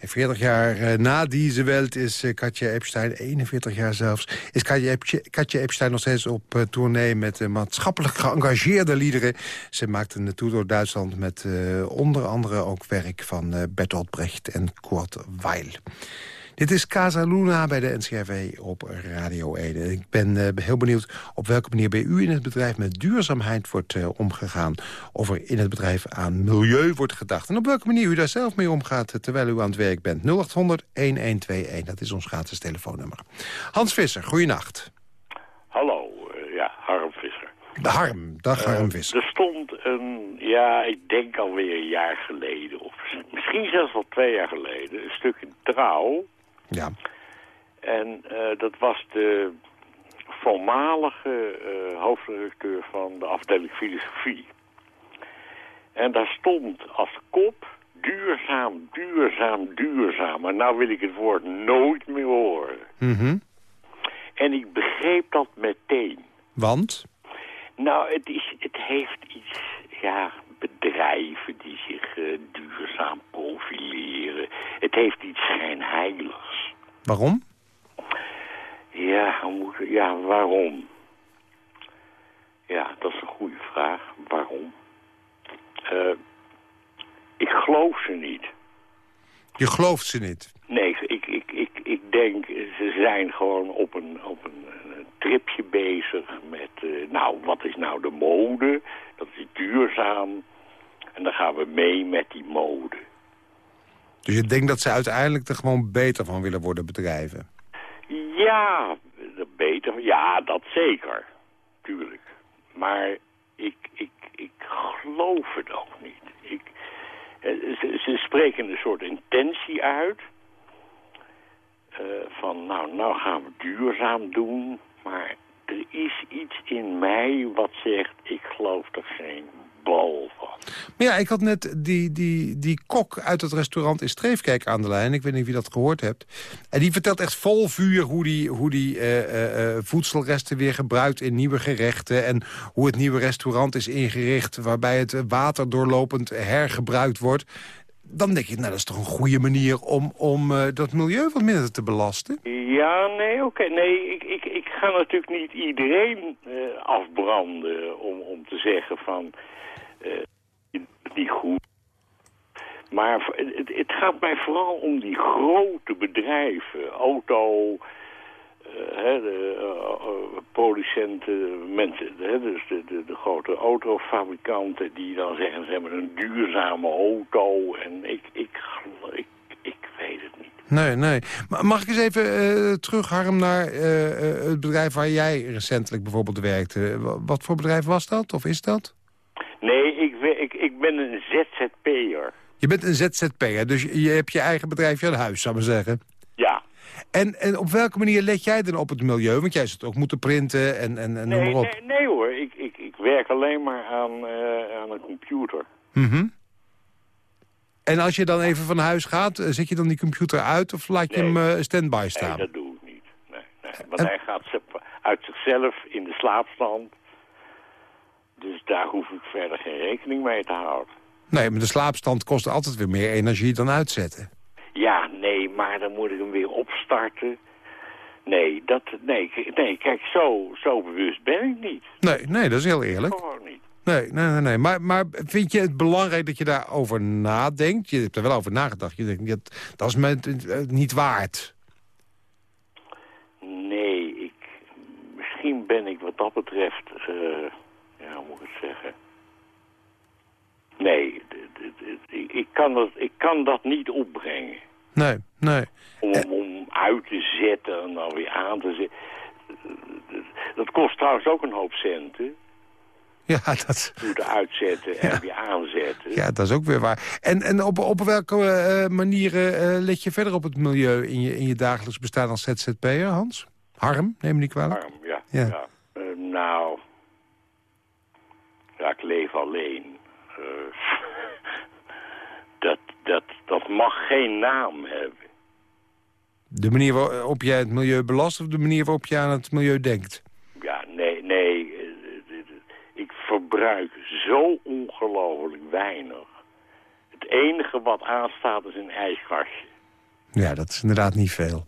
40 jaar uh, na Deze Welt is uh, Katja Epstein, 41 jaar zelfs... is Katja, Epstein nog steeds op uh, tournee met maatschappelijk geëngageerde liederen. Ze maakte een tour door Duitsland met onder andere ook werk van Bertolt Brecht en Kurt Weil. Dit is Casa Luna bij de NCRV op Radio 1. Ik ben uh, heel benieuwd op welke manier bij u in het bedrijf met duurzaamheid wordt uh, omgegaan. Of er in het bedrijf aan milieu wordt gedacht. En op welke manier u daar zelf mee omgaat uh, terwijl u aan het werk bent. 0800-1121, dat is ons gratis telefoonnummer. Hans Visser, goeienacht. Hallo, ja, Harm Visser. De Harm, dag Harm Visser. er stond een, ja, ik denk alweer een jaar geleden... of misschien zelfs al twee jaar geleden, een stuk in Trouw... Ja. En uh, dat was de voormalige uh, hoofdredacteur van de afdeling filosofie. En daar stond als kop duurzaam, duurzaam, duurzaam. En nou wil ik het woord nooit meer horen. Mm En ik begreep dat meteen. Want? Nou, het, is, het heeft iets, ja, bedrijven die zich uh, duurzaam profileren. Het heeft iets schijnheiligs. Waarom? Ja, ja, waarom? Ja, dat is een goede vraag. Waarom? Uh, ik geloof ze niet. Je gelooft ze niet? Nee, ik, ik, ik, ik denk, ze zijn gewoon op een, op een, een tripje bezig met... Uh, nou, wat is nou de mode? Dat is En dan gaan we mee met die mode. Dus je denkt dat ze uiteindelijk er gewoon beter van willen worden bedrijven? Ja, beter. Ja, dat zeker. Tuurlijk. Maar ik, ik, ik geloof het ook niet. Ik, eh, ze, ze spreken een soort intentie uit. Uh, van, nou, nou gaan we duurzaam doen. Maar er is iets in mij wat zegt, ik geloof er geen bal van. Maar ja, ik had net die, die, die kok uit het restaurant in Streefkijk aan de lijn. Ik weet niet wie dat gehoord hebt. En die vertelt echt vol vuur hoe die, hoe die uh, uh, voedselresten weer gebruikt in nieuwe gerechten. En hoe het nieuwe restaurant is ingericht waarbij het water doorlopend hergebruikt wordt. Dan denk je, nou dat is toch een goede manier om, om uh, dat milieu wat minder te belasten? Ja, nee, oké. Nee, ik, ik, ik ga natuurlijk niet iedereen afbranden om, om te zeggen van uh, niet goed. Maar het, het, gaat mij vooral om die grote bedrijven. Auto, hè, de, uh, producenten, mensen, hè, dus de, de, de, grote autofabrikanten die dan zeggen ze hebben een duurzame auto. En ik, ik, ik, ik weet het niet. Nee, nee. Mag ik eens even uh, terug, Harm, naar het bedrijf waar jij recentelijk bijvoorbeeld werkte. Wat voor bedrijf was dat, of is dat? Nee, ik, ik, ik ben een ZZP'er. Je bent een ZZP'er, dus je hebt je eigen bedrijfje aan huis, zou ik maar zeggen. Ja. En, en op welke manier let jij dan op het milieu? Want jij zult ook moeten printen en, en, en nee, noem maar op. Nee, nee hoor, ik, ik, ik werk alleen maar aan, uh, aan een computer. Mm En als je dan even van huis gaat, zet je dan die computer uit of laat je nee. hem uh, stand-by staan? Nee, dat doe ik niet. Nee, nee. Want en... hij gaat uit zichzelf in de slaapstand. Dus daar hoef ik verder geen rekening mee te houden. Nee, maar de slaapstand kost altijd weer meer energie dan uitzetten. Ja, nee, maar dan moet ik hem weer opstarten. Nee, dat, nee, nee kijk, zo, zo bewust ben ik niet. Nee, nee, dat is heel eerlijk. Gewoon niet. Nee, nee, nee. nee. Maar, maar vind je het belangrijk dat je daarover nadenkt? Je hebt er wel over nagedacht. Je denkt, dat, dat is me niet waard. Nee, ik, misschien ben ik wat dat betreft... Uh, hoe moet ik het zeggen? Nee, ik kan, dat, ik kan dat niet opbrengen. Nee, nee. Om, om uit te zetten en dan weer aan te zetten. Dat kost trouwens ook een hoop centen. Ja, dat... Moeten uitzetten en ja. weer aanzetten. Ja, dat is ook weer waar. En, en op, op welke uh, manieren uh, let je verder op het milieu in je, in je dagelijks bestaan als ZZP'er, Hans? Harm, neem me niet kwalijk. Harm, ja. ja. ja. Uh, nou, ja, ik leef alleen. dat, dat, dat mag geen naam hebben. De manier waarop jij het milieu belast of de manier waarop je aan het milieu denkt? Ja, nee, nee. Ik verbruik zo ongelooflijk weinig. Het enige wat aanstaat is een ijskastje. Ja, dat is inderdaad niet veel.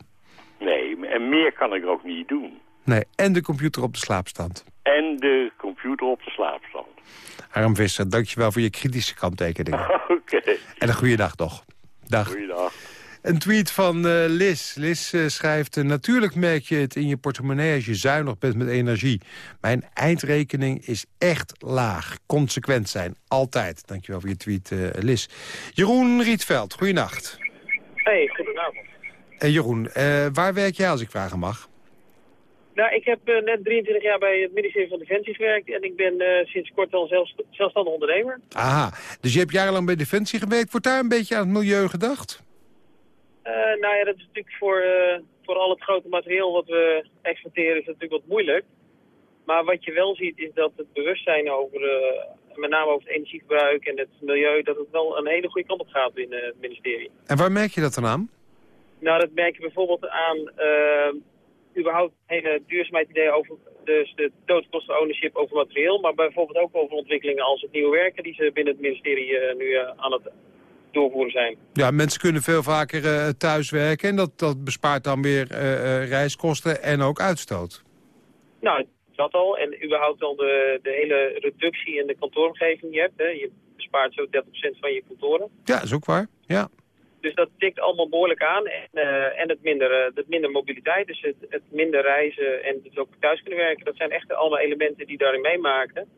Nee, en meer kan ik ook niet doen. Nee, en de computer op de slaapstand. En de computer op de slaapstand. Harm Visser, dankjewel voor je kritische kanttekeningen. Oké. En een goede dag nog. Dag. Goeiedag. Een tweet van uh, Liz. Liz uh, schrijft... Uh, natuurlijk merk je het in je portemonnee als je zuinig bent met energie. Mijn eindrekening is echt laag. Consequent zijn. Altijd. Dankjewel voor je tweet, Liz. Jeroen Rietveld, goeienacht. Hey, goedenavond. Jeroen, waar werk jij als ik vragen mag? Nou, ik heb net 23 jaar bij het ministerie van Defensie gewerkt... en ik ben sinds kort al zelf, zelfstandig ondernemer. Aha, dus je hebt jarenlang bij Defensie gewerkt. Wordt daar een beetje aan het milieu gedacht? Uh, nou ja, dat is natuurlijk voor, voor al het grote materieel wat we exporteren is natuurlijk wat moeilijk. Maar wat je wel ziet is dat het bewustzijn over, met name over het energiegebruik en het milieu, dat het wel een hele goede kant op gaat in het ministerie. En waar merk je dat dan aan? Nou, dat merk je bijvoorbeeld aan überhaupt hele duurzaamheidsideeën over dus de total ownership over materieel, maar bijvoorbeeld ook over ontwikkelingen als het nieuwe werken die ze binnen het ministerie nu aan het doorvoeren zijn. Ja, mensen kunnen veel vaker thuis werken en dat, dat bespaart dan weer reiskosten en ook uitstoot. Nou, dat al. En überhaupt al de, de hele reductie in de kantooromgeving die je hebt. Hè. Je bespaart zo 30% van je kantoren. Ja, is ook waar. Ja. Dus dat tikt allemaal behoorlijk aan. En, uh, en het, minder, het minder mobiliteit, dus het, het minder reizen en dus ook thuis kunnen werken. Dat zijn echt allemaal elementen die daarin meemaken.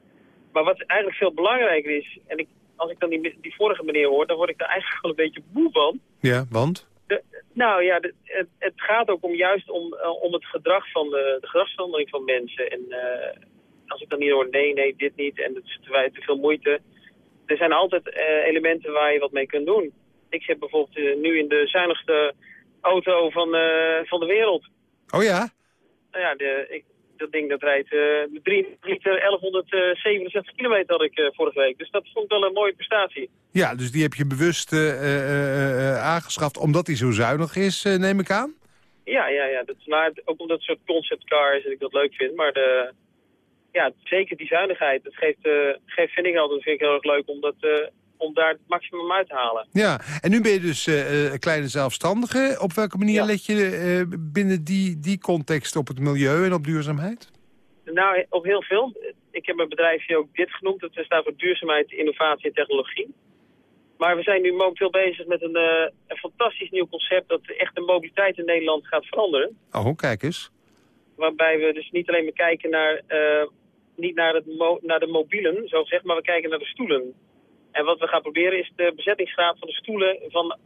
Maar wat eigenlijk veel belangrijker is, en ik, als ik dan die, die vorige meneer hoor, dan word ik daar eigenlijk wel een beetje moe van. Ja, want? De, nou ja, de, het, het, gaat ook om juist om, uh, om het gedrag van de, de gedragsverandering van mensen. En uh, als ik dan niet hoor, nee, nee, dit niet en het is te, te veel moeite. Er zijn altijd uh, elementen waar je wat mee kunt doen. Ik zit bijvoorbeeld nu in de zuinigste auto van, van de wereld. Oh ja? Nou ja, de, ik, dat ding dat rijdt uh, 3 liter 1167 kilometer had ik uh, vorige week. Dus dat vond ik wel een mooie prestatie. Ja, dus die heb je bewust uh, aangeschaft omdat hij zo zuinig is, neem ik aan? Ja, ja, ja. Dat maar ook omdat het soort conceptcar is en ik dat leuk vind. Maar de, ja, zeker die zuinigheid. Dat geeft, geeft vind ik altijd vind ik heel erg leuk om, dat, om daar het maximum uit te halen. Ja, en nu ben je dus een kleine zelfstandige. Op welke manier ja. let je binnen die, die context op het milieu en op duurzaamheid? Nou, op heel veel. Ik heb mijn bedrijfje ook dit genoemd. Dat staat voor duurzaamheid, innovatie en technologie. Maar we zijn nu momenteel bezig met een, uh, een fantastisch nieuw concept... dat echt de mobiliteit in Nederland gaat veranderen. Oh, kijk eens. Waarbij we dus niet alleen maar kijken naar, niet naar, het mo naar de mobielen, zo gezegd... maar we kijken naar de stoelen. En wat we gaan proberen is de bezettingsgraad van de stoelen... van,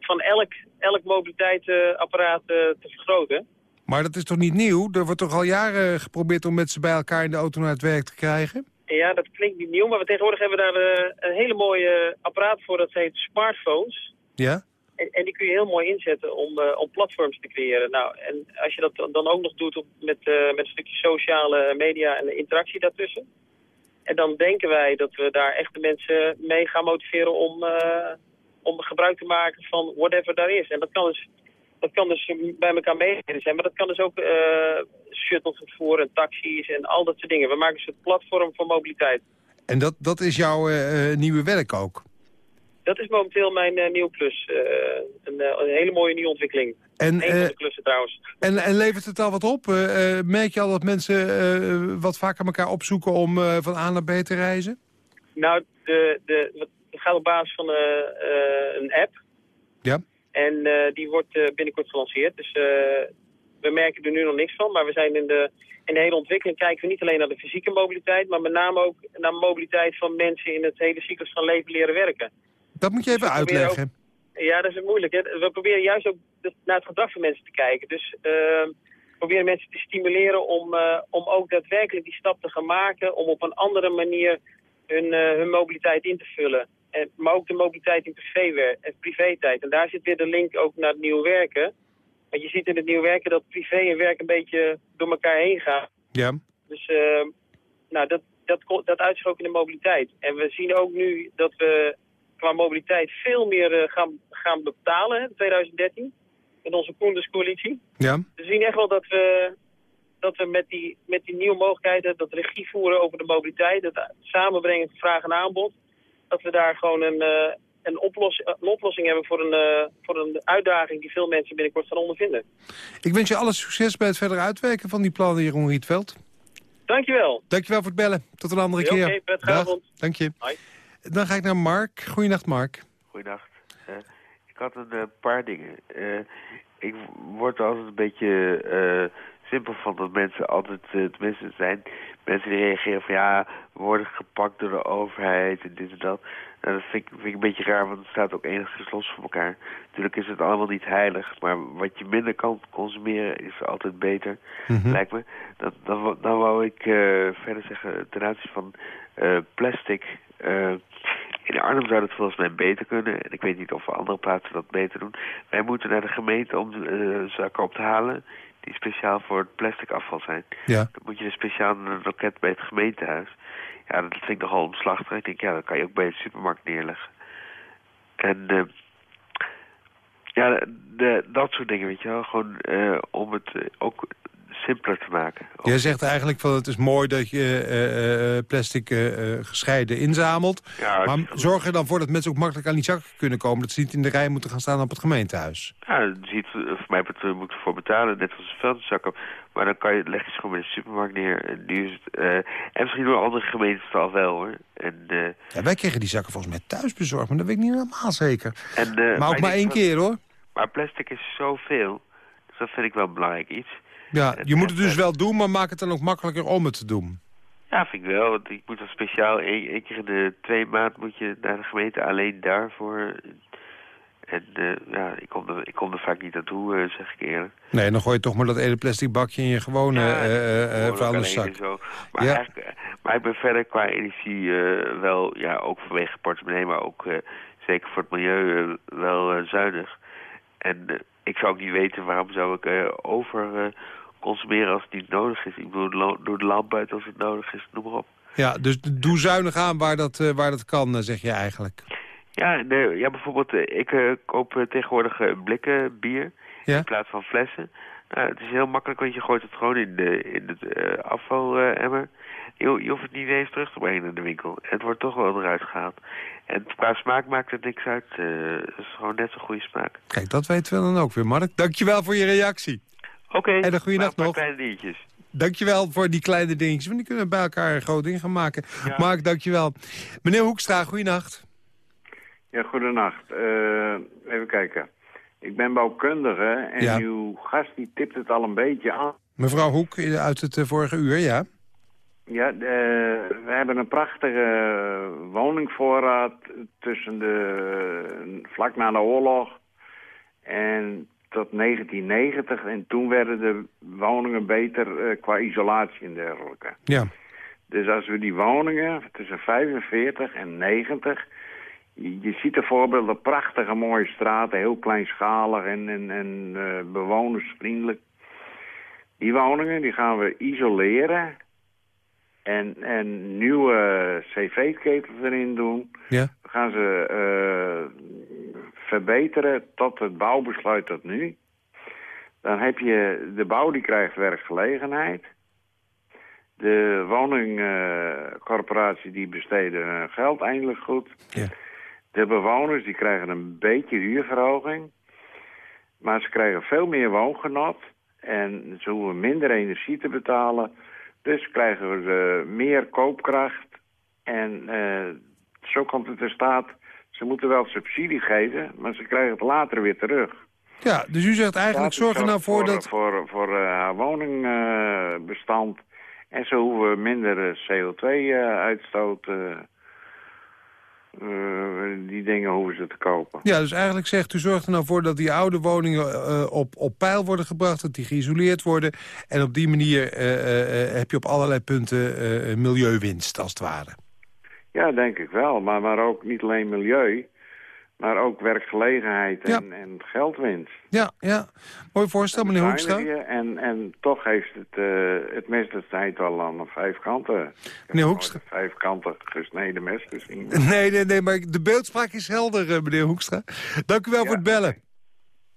van elk, elk mobiliteitsapparaat uh, te vergroten... Maar dat is toch niet nieuw? Er wordt toch al jaren geprobeerd om met ze bij elkaar in de auto naar het werk te krijgen? Ja, dat klinkt niet nieuw, maar we tegenwoordig hebben we daar uh, een hele mooie apparaat voor. Dat heet smartphones. Ja? En, en die kun je heel mooi inzetten om, uh, om platforms te creëren. Nou, en als je dat dan ook nog doet op, met, uh, met een stukje sociale media en de interactie daartussen. En dan denken wij dat we daar echt de mensen mee gaan motiveren om, om gebruik te maken van whatever daar is. En dat kan dus dat kan dus bij elkaar meegereden zijn, maar dat kan dus ook uh, shuttlevervoer en taxis en al dat soort dingen. We maken dus een platform voor mobiliteit. En dat, dat is jouw uh, nieuwe werk ook? Dat is momenteel mijn uh, nieuwe klus. Een, een, hele mooie nieuwe ontwikkeling. En, klussen trouwens. En, en levert het al wat op? merk je al dat mensen wat vaker elkaar opzoeken om van A naar B te reizen? Nou, de, de, het gaat op basis van een app. Ja. En die wordt binnenkort gelanceerd. Dus we merken er nu nog niks van. Maar we zijn in de, in de hele ontwikkeling kijken we niet alleen naar de fysieke mobiliteit... maar met name ook naar mobiliteit van mensen in het hele cyclus van leven leren werken. Dat moet je even dus uitleggen. Ja, dat is moeilijk. Hè? We proberen juist ook naar het gedrag van mensen te kijken. Dus we proberen mensen te stimuleren om, om ook daadwerkelijk die stap te gaan maken... om op een andere manier hun, hun mobiliteit in te vullen. En, maar ook de mobiliteit in privé en privé-tijd. En daar zit weer de link ook naar het nieuwe werken. Want je ziet in het nieuwe werken dat privé en werk een beetje door elkaar heen gaan. Ja. Dus uh, nou, dat, dat, dat uitzicht ook in de mobiliteit. En we zien ook nu dat we qua mobiliteit veel meer uh, gaan, gaan betalen in 2013. In onze Koenderscoalitie. Ja. We zien echt wel dat we, dat we met, die, met die nieuwe mogelijkheden, dat regie voeren over de mobiliteit, het samenbrengen van vraag en aanbod, dat we daar gewoon een, uh, een, oplos een oplossing hebben voor een, eh, voor een uitdaging die veel mensen binnenkort gaan ondervinden. Ik wens je alle succes bij het verder uitwerken van die plannen, Jeroen Rietveld. Dankjewel. Dankjewel voor het bellen. Tot een andere Ja, keer. oké, prettige Dag. Dank je. Hoi. Dan ga ik naar Mark. Goeienacht, Mark. Goeienacht. Eh, ik had een eh, paar dingen. Eh, ik word er altijd een beetje simpel van dat mensen altijd, eh, tenminste het zijn mensen die reageren van ja, we worden gepakt door de overheid en dit en dat. Nou, dat vind ik, vind ik een beetje raar, want het staat ook enigszins los van elkaar. Natuurlijk is het allemaal niet heilig, maar wat je minder kan consumeren is altijd beter, Mhm. lijkt me. Dat, dan, wou- dan wou ik verder zeggen, ten aanzien van plastic... eh, in Arnhem zou dat volgens mij beter kunnen. En ik weet niet of andere plaatsen dat beter doen. Wij moeten naar de gemeente om eh, zakken op te halen... die speciaal voor het plastic afval zijn. Ja. Dan moet je dus speciaal naar een loket bij het gemeentehuis. Ja, dat vind ik nogal omslachtig. Ik denk, ja, dat kan je ook bij de supermarkt neerleggen. En eh, ja, de, dat soort dingen, weet je wel. Gewoon om het ook simpeler te maken. Jij zegt eigenlijk van het is mooi dat je eh, eh, plastic eh, eh, gescheiden inzamelt. Ja, maar zorg er dan voor dat mensen ook makkelijk aan die zakken kunnen komen. Dat ze niet in de rij moeten gaan staan op het gemeentehuis. Ja, je ziet, voor mij moet je ervoor betalen, net als een vuilniszakken. Maar dan kan je, leg je ze gewoon bij de supermarkt neer. En, nu is het, en misschien door andere gemeentes het al wel, hoor. En, Ja, wij kregen die zakken volgens mij thuis bezorgd, maar dat weet ik niet helemaal zeker. en, maar ook ik maar één keer hoor. Maar plastic is zoveel. Dus dat vind ik wel een belangrijk iets. Ja, je moet het dus wel doen, maar maak het dan ook makkelijker om het te doen. Ja, vind ik wel. Want ik moet dan speciaal één, keer in de twee maand moet je naar de gemeente alleen daarvoor. En eh, ja, ik kom, er, ik kom er vaak niet naartoe, eh, zeg ik eerlijk. Nee, dan gooi je toch maar dat ene plastic bakje in je gewone Ja, ook vuilniszak. Maar, Ja. maar ik ben verder qua energie wel, ja, ook vanwege portemonnee, maar ook zeker voor het milieu wel zuinig. En ik zou ook niet weten waarom zou ik eh, over eh, consumeren als het niet nodig is. Ik bedoel, doe de lamp uit als het nodig is, noem maar op. Ja, dus doe zuinig aan waar dat, eh, waar dat kan, zeg je eigenlijk. Ja, nee, ja bijvoorbeeld, ik koop tegenwoordig blikken bier Ja? in plaats van flessen. Nou, het is heel makkelijk, want je gooit het gewoon in de, in de eh, afvalemmer. Je, je hoeft het niet eens terug te brengen naar de winkel. Het wordt toch wel eruit gehaald. En qua smaak maakt het niks uit. eh, het is gewoon net zo'n goede smaak. Kijk, dat weten we dan ook weer, Mark. Dankjewel voor je reactie. Oké, En een goede nacht een paar nog. kleine dingetjes. Dankjewel voor die kleine dingetjes. Want die kunnen bij elkaar een groot ding gaan maken. Mark, dankjewel. Meneer Hoekstra, goeienacht. Ja, goedenacht. Eh, even kijken. Ik ben bouwkundige en Ja. uw gast die tipt het al een beetje aan. Mevrouw Hoek uit het eh, vorige uur, ja. Ja, we hebben een prachtige woningvoorraad tussen de, vlak na de oorlog en tot 1990. En toen werden de woningen beter eh, qua isolatie en dergelijke. Ja. Dus als we die woningen tussen 45 en 90... Je, je ziet de voorbeelden, prachtige mooie straten, heel kleinschalig en, en, en eh, bewonersvriendelijk. Die woningen die gaan we isoleren en, en nieuwe cv-ketels erin doen. Ja. We gaan ze eh, verbeteren tot het bouwbesluit tot nu. Dan heb je de bouw die krijgt werkgelegenheid. De woningcorporatie die besteden hun geld eindelijk goed. Ja. De bewoners die krijgen een beetje huurverhoging. Maar ze krijgen veel meer woongenot. En ze hoeven minder energie te betalen. Dus krijgen ze meer koopkracht. En eh, zo komt het in staat. Ze moeten wel subsidie geven, maar ze krijgen het later weer terug. Ja, dus u zegt eigenlijk, zorg er nou voor dat... Voor, voor eh, haar woningbestand. en zo hoeven we minder CO2-uitstoot... die dingen hoeven ze te kopen. Ja, dus eigenlijk zegt u, zorgt er nou voor dat die oude woningen eh, op, op peil worden gebracht, dat die geïsoleerd worden. En op die manier eh, eh, heb je op allerlei punten eh, milieuwinst, als het ware. Ja, denk ik wel. Maar, maar ook niet alleen milieu, maar ook werkgelegenheid en, en geldwinst. Ja, ja. Mooi voorstel, meneer Hoekstra. En, en toch heeft het, uh, het mes dat snijdt al aan vijf kanten. Meneer Hoekstra. Vijf kanten gesneden mes gezien. Nee, nee, nee, maar de beeldspraak is helder, uh, meneer Hoekstra. Dank u wel ja, voor het bellen.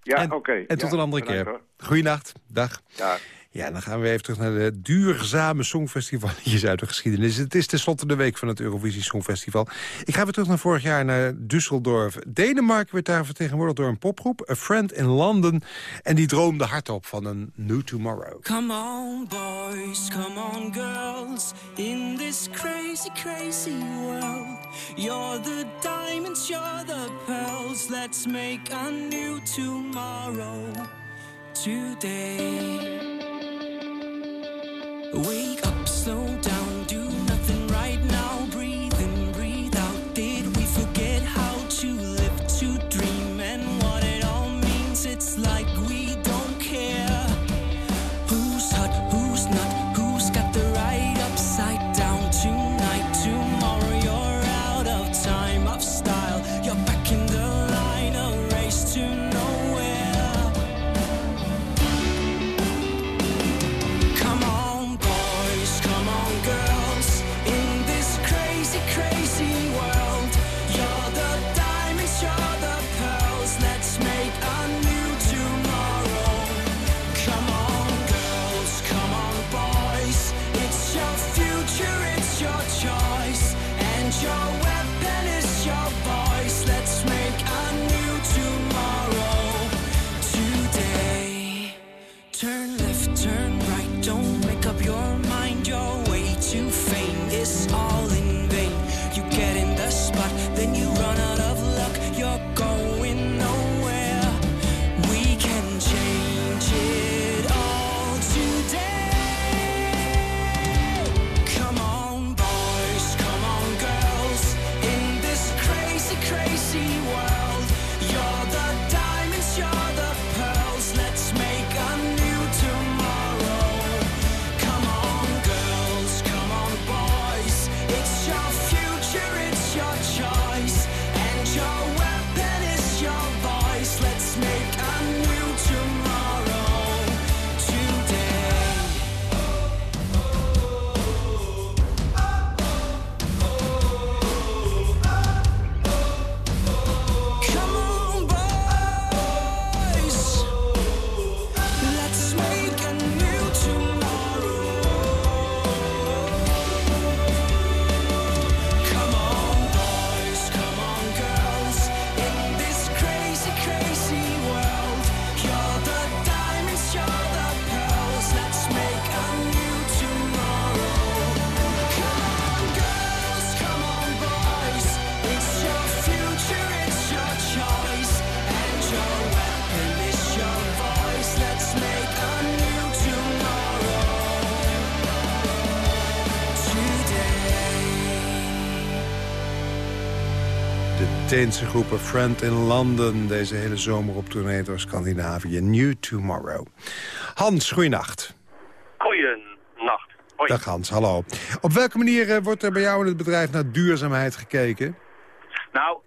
Ja, oké. Okay. En tot ja, een andere keer. Goeienacht. Dag. Ja. Ja, dan gaan we even terug naar de duurzame songfestivalletjes uit de geschiedenis. Het is tenslotte de week van het Eurovisie Songfestival. Ik ga weer terug naar vorig jaar, naar Düsseldorf. Denemarken werd daar vertegenwoordigd door een popgroep, A Friend in London. En die droomde hardop van een New Tomorrow. Come on boys, come on girls, in this crazy, crazy world. You're the diamonds, you're the pearls, let's make a new tomorrow today. Wake up, slow down, De Deense groep A Friend in London. Deze hele zomer op tournee door Scandinavië. New Tomorrow. Hans, goeienacht. Goeienacht. Hoi. Dag Hans, hallo. Op welke manier eh, wordt er bij jou in het bedrijf naar duurzaamheid gekeken? Nou,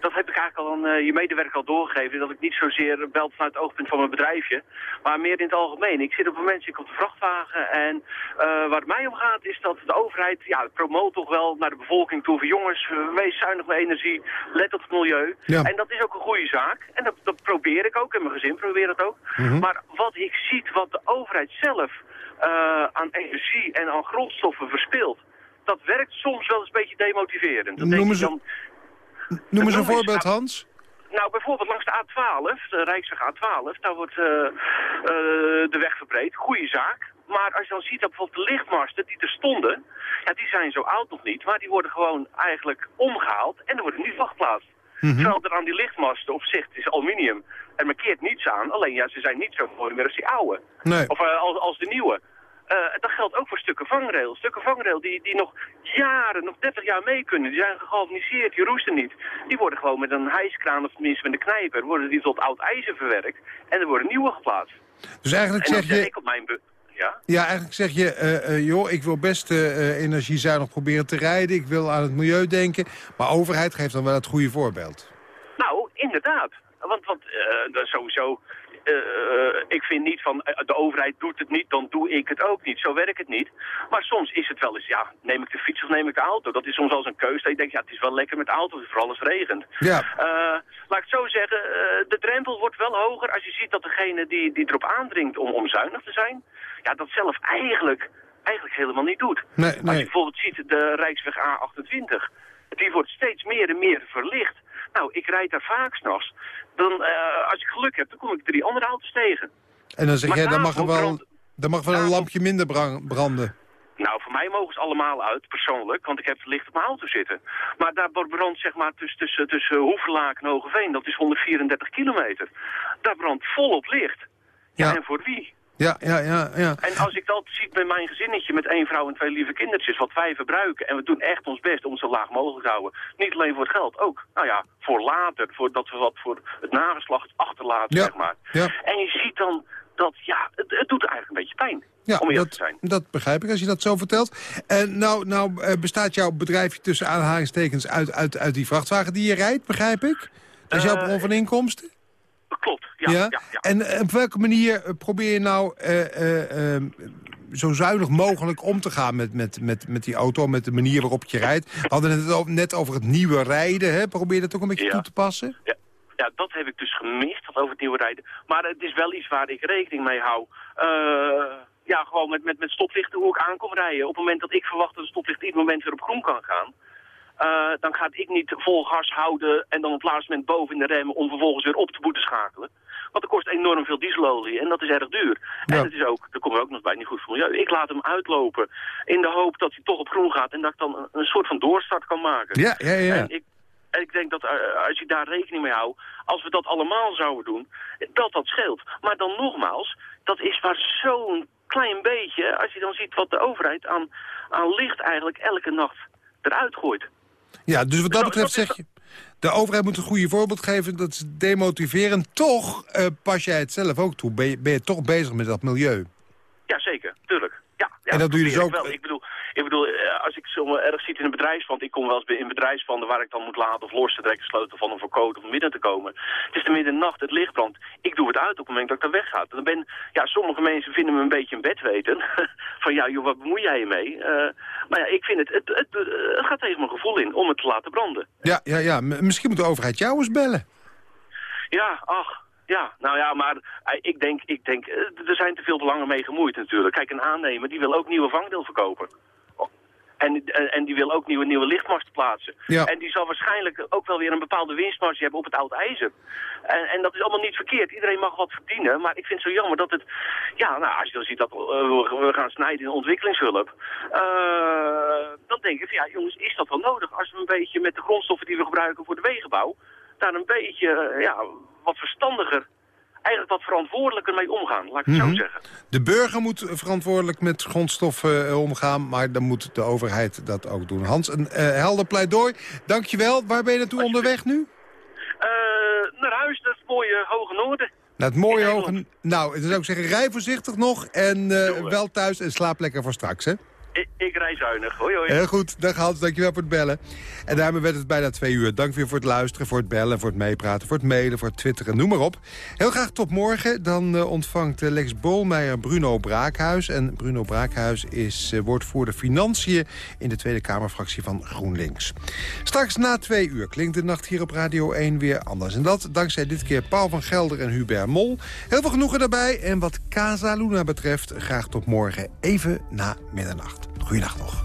dat heb ik eigenlijk al aan eh, je medewerker al doorgegeven. Dat ik niet zozeer bel vanuit het oogpunt van mijn bedrijfje. Maar meer in het algemeen. Ik zit op een moment, ik op de vrachtwagen. En eh, waar het mij om gaat is dat de overheid ja, promoot toch wel naar de bevolking toe. Van jongens, eh, wees zuinig met energie. Let op het milieu. Ja. En dat is ook een goede zaak. En dat, dat probeer ik ook. En mijn gezin probeert dat ook. Mhm. Maar wat ik zie, wat de overheid zelf eh, aan energie en aan grondstoffen verspilt. Dat werkt soms wel eens een beetje demotiverend. Dan denk Noem ik eens, dan, noem eens een voorbeeld, Hans. nou, bijvoorbeeld langs de A12, de Rijksweg A12, daar wordt eh, eh, de weg verbreed. Goeie zaak. Maar als je dan ziet dat bijvoorbeeld de lichtmasten die er stonden, ja, die zijn zo oud nog niet, maar die worden gewoon eigenlijk omgehaald en er worden nu van geplaatst. Mhm. Terwijl er aan die lichtmasten op zich, het is aluminium, er markeert niets aan, alleen ja, ze zijn niet zo mooi meer als die oude. Nee. Of eh, als, als de nieuwe. Eh, dat geldt ook voor stukken vangrail. Stukken vangrail die, die nog jaren, nog 30 jaar mee kunnen. Die zijn gegalvaniseerd, die roesten niet. Die worden gewoon met een hijskraan of tenminste met een knijper... worden die tot oud ijzer verwerkt. En er worden nieuwe geplaatst. Dus eigenlijk zeg je... ik op mijn... Ja? Ja, eigenlijk zeg je, eh, eh, joh, ik wil best energiezuinig proberen te rijden. Ik wil aan het milieu denken. Maar overheid geeft dan wel het goede voorbeeld. Nou, inderdaad. Want, want sowieso... eh, eh, ik vind niet van eh, de overheid doet het niet, dan doe ik het ook niet. Zo werkt het niet. Maar soms is het wel eens, ja, neem ik de fiets of neem ik de auto? Dat is soms eens een keuze. Dat je denkt, ja, het is wel lekker met de auto, vooral als het regent. Ja. Laat ik het zo zeggen, de drempel wordt wel hoger als je ziet dat degene die, die erop aandringt om, om zuinig te zijn, ja, dat zelf eigenlijk, eigenlijk helemaal niet doet. Nee, Als je bijvoorbeeld ziet de Rijksweg A28, die wordt steeds meer en meer verlicht. Nou, ik rijd daar vaak s'nachts. Dan, eh, als ik geluk heb, dan kom ik drie andere auto's tegen. En dan zeg Maar jij, dan mag er wel, dan mag wel een lampje minder bran- branden. Nou, voor mij mogen ze allemaal uit, persoonlijk, want ik heb het licht op mijn auto zitten. Maar daar brandt zeg maar tussen, tussen, tussen en Hogeveen, dat is 134 kilometer. Daar brandt volop licht. Ja, Ja. en voor wie? Ja, ja, ja, ja. En als ik dat zie bij mijn gezinnetje met één vrouw en twee lieve kindertjes, wat wij verbruiken, en we doen echt ons best om zo laag mogelijk te houden. Niet alleen voor het geld, ook, nou ja, voor later, voor dat we wat voor het nageslacht achterlaten, Ja, zeg maar. ja. En je ziet dan dat, ja, het, het doet eigenlijk een beetje pijn. Ja, om dat, te zijn. dat begrijp ik als je dat zo vertelt. En nou, nou eh, bestaat jouw bedrijfje tussen aanhalingstekens uit, uit, uit die vrachtwagen die je rijdt, begrijp ik? Dat is jouw Eh, bron van inkomsten? Klopt, ja. ja, ja, En eh, op welke manier eh, probeer je nou eh, zo zuinig mogelijk om te gaan met, met, met, met die auto... met de manier waarop je rijdt? We hadden het net over het nieuwe rijden. Hè? Probeer je dat ook een beetje toe te passen? Ja, ja, dat heb ik dus gemist, dat over het nieuwe rijden. Maar het is wel iets waar ik rekening mee hou. Ja, gewoon met, met, met stoplichten hoe ik aankom rijden. Op het moment dat ik verwacht dat het stoplicht ieder moment weer op groen kan gaan... eh, dan ga ik niet vol gas houden en dan op het laatste moment boven in de remmen... om vervolgens weer op te moeten schakelen. Want dat kost enorm veel dieselolie en dat is erg duur. En het is ook, daar komen we ook nog bij, niet goed voor milieu. Ik laat hem uitlopen in de hoop dat hij toch op groen gaat... en dat ik dan een, een soort van doorstart kan maken. Ja, ja, ja. En ik, en ik denk dat eh, als je daar rekening mee houdt, als we dat allemaal zouden doen, dat dat scheelt. Maar dan nogmaals, dat is maar zo'n klein beetje, als je dan ziet wat de overheid aan, aan licht eigenlijk elke nacht eruit gooit. Ja, dus wat dat betreft zeg je... De overheid moet een goede voorbeeld geven, dat is demotiverend. Toch eh, pas jij het zelf ook toe. Ben je, ben je toch bezig met dat milieu? Ja, zeker, tuurlijk. Ja, ja, En dat doe je dus ook- Wel. Ik bedoel, ik bedoel eh, als ik zo erg ziet in een bedrijfspand, ik kom wel eens in bedrijfspanden waar ik dan moet laten of los te trekken, sleutel van een verkoot of midden te komen. Het is de middernacht, het licht brandt. Ik doe het uit op het moment dat ik daar wegga. Dan ben, ja, sommige mensen vinden me een beetje een bedweten. van ja, joh, wat bemoei jij je mee? Eh, maar ja, ik vind het, het, het, het gaat tegen mijn gevoel in om het te laten branden. Ja, ja, ja. Misschien moet de overheid jou eens bellen. Ja, ach, ja, nou ja, maar eh, ik denk, ik denk, er zijn te veel belangen mee gemoeid natuurlijk. Kijk, een aannemer die wil ook nieuwe vangdeel verkopen. En, en, die wil ook nieuwe, nieuwe lichtmasten plaatsen. Ja. En die zal waarschijnlijk ook wel weer een bepaalde winstmarge hebben op het oud ijzer. En, en dat is allemaal niet verkeerd. Iedereen mag wat verdienen. Maar ik vind het zo jammer dat het... Ja, nou, als je dan ziet dat eh, we, gaan snijden in ontwikkelingshulp... eh, dan denk ik van, ja jongens, is dat wel nodig? Als we een beetje met de grondstoffen die we gebruiken voor de wegenbouw... daar een beetje, eh, ja, wat verstandiger... eigenlijk wat verantwoordelijker mee omgaan, laat ik het Mhm. zo zeggen. De burger moet verantwoordelijk met grondstoffen eh, omgaan... maar dan moet de overheid dat ook doen. Hans, een eh, helder pleidooi. Dankjewel. Waar ben je naartoe onderweg nu? Eh, naar huis, dat mooie Hoge Noorden. Naar het mooie hoge... Nou, dan zou ik zeggen, rij voorzichtig nog en wel thuis en slaap lekker voor straks, hè? Ik, rij zuinig. Hoi, hoi. Heel goed, dag Hans, dankjewel voor het bellen. En daarmee werd het bijna twee uur. Dank weer voor het luisteren, voor het bellen, voor het meepraten... voor het mailen, voor het twitteren, noem maar op. Heel graag tot morgen. Dan eh, ontvangt eh, Lex Bolmeijer Bruno Braakhuis. En Bruno Braakhuis is eh, woordvoerder Financiën... in de Tweede Kamerfractie van GroenLinks. Straks na twee uur klinkt de nacht hier op Radio 1 weer anders. En dat dankzij dit keer Paul van Gelder en Hubert Mol. Heel veel genoegen daarbij. En wat Casa Luna betreft, graag tot morgen even na middernacht. Goeiedag nog.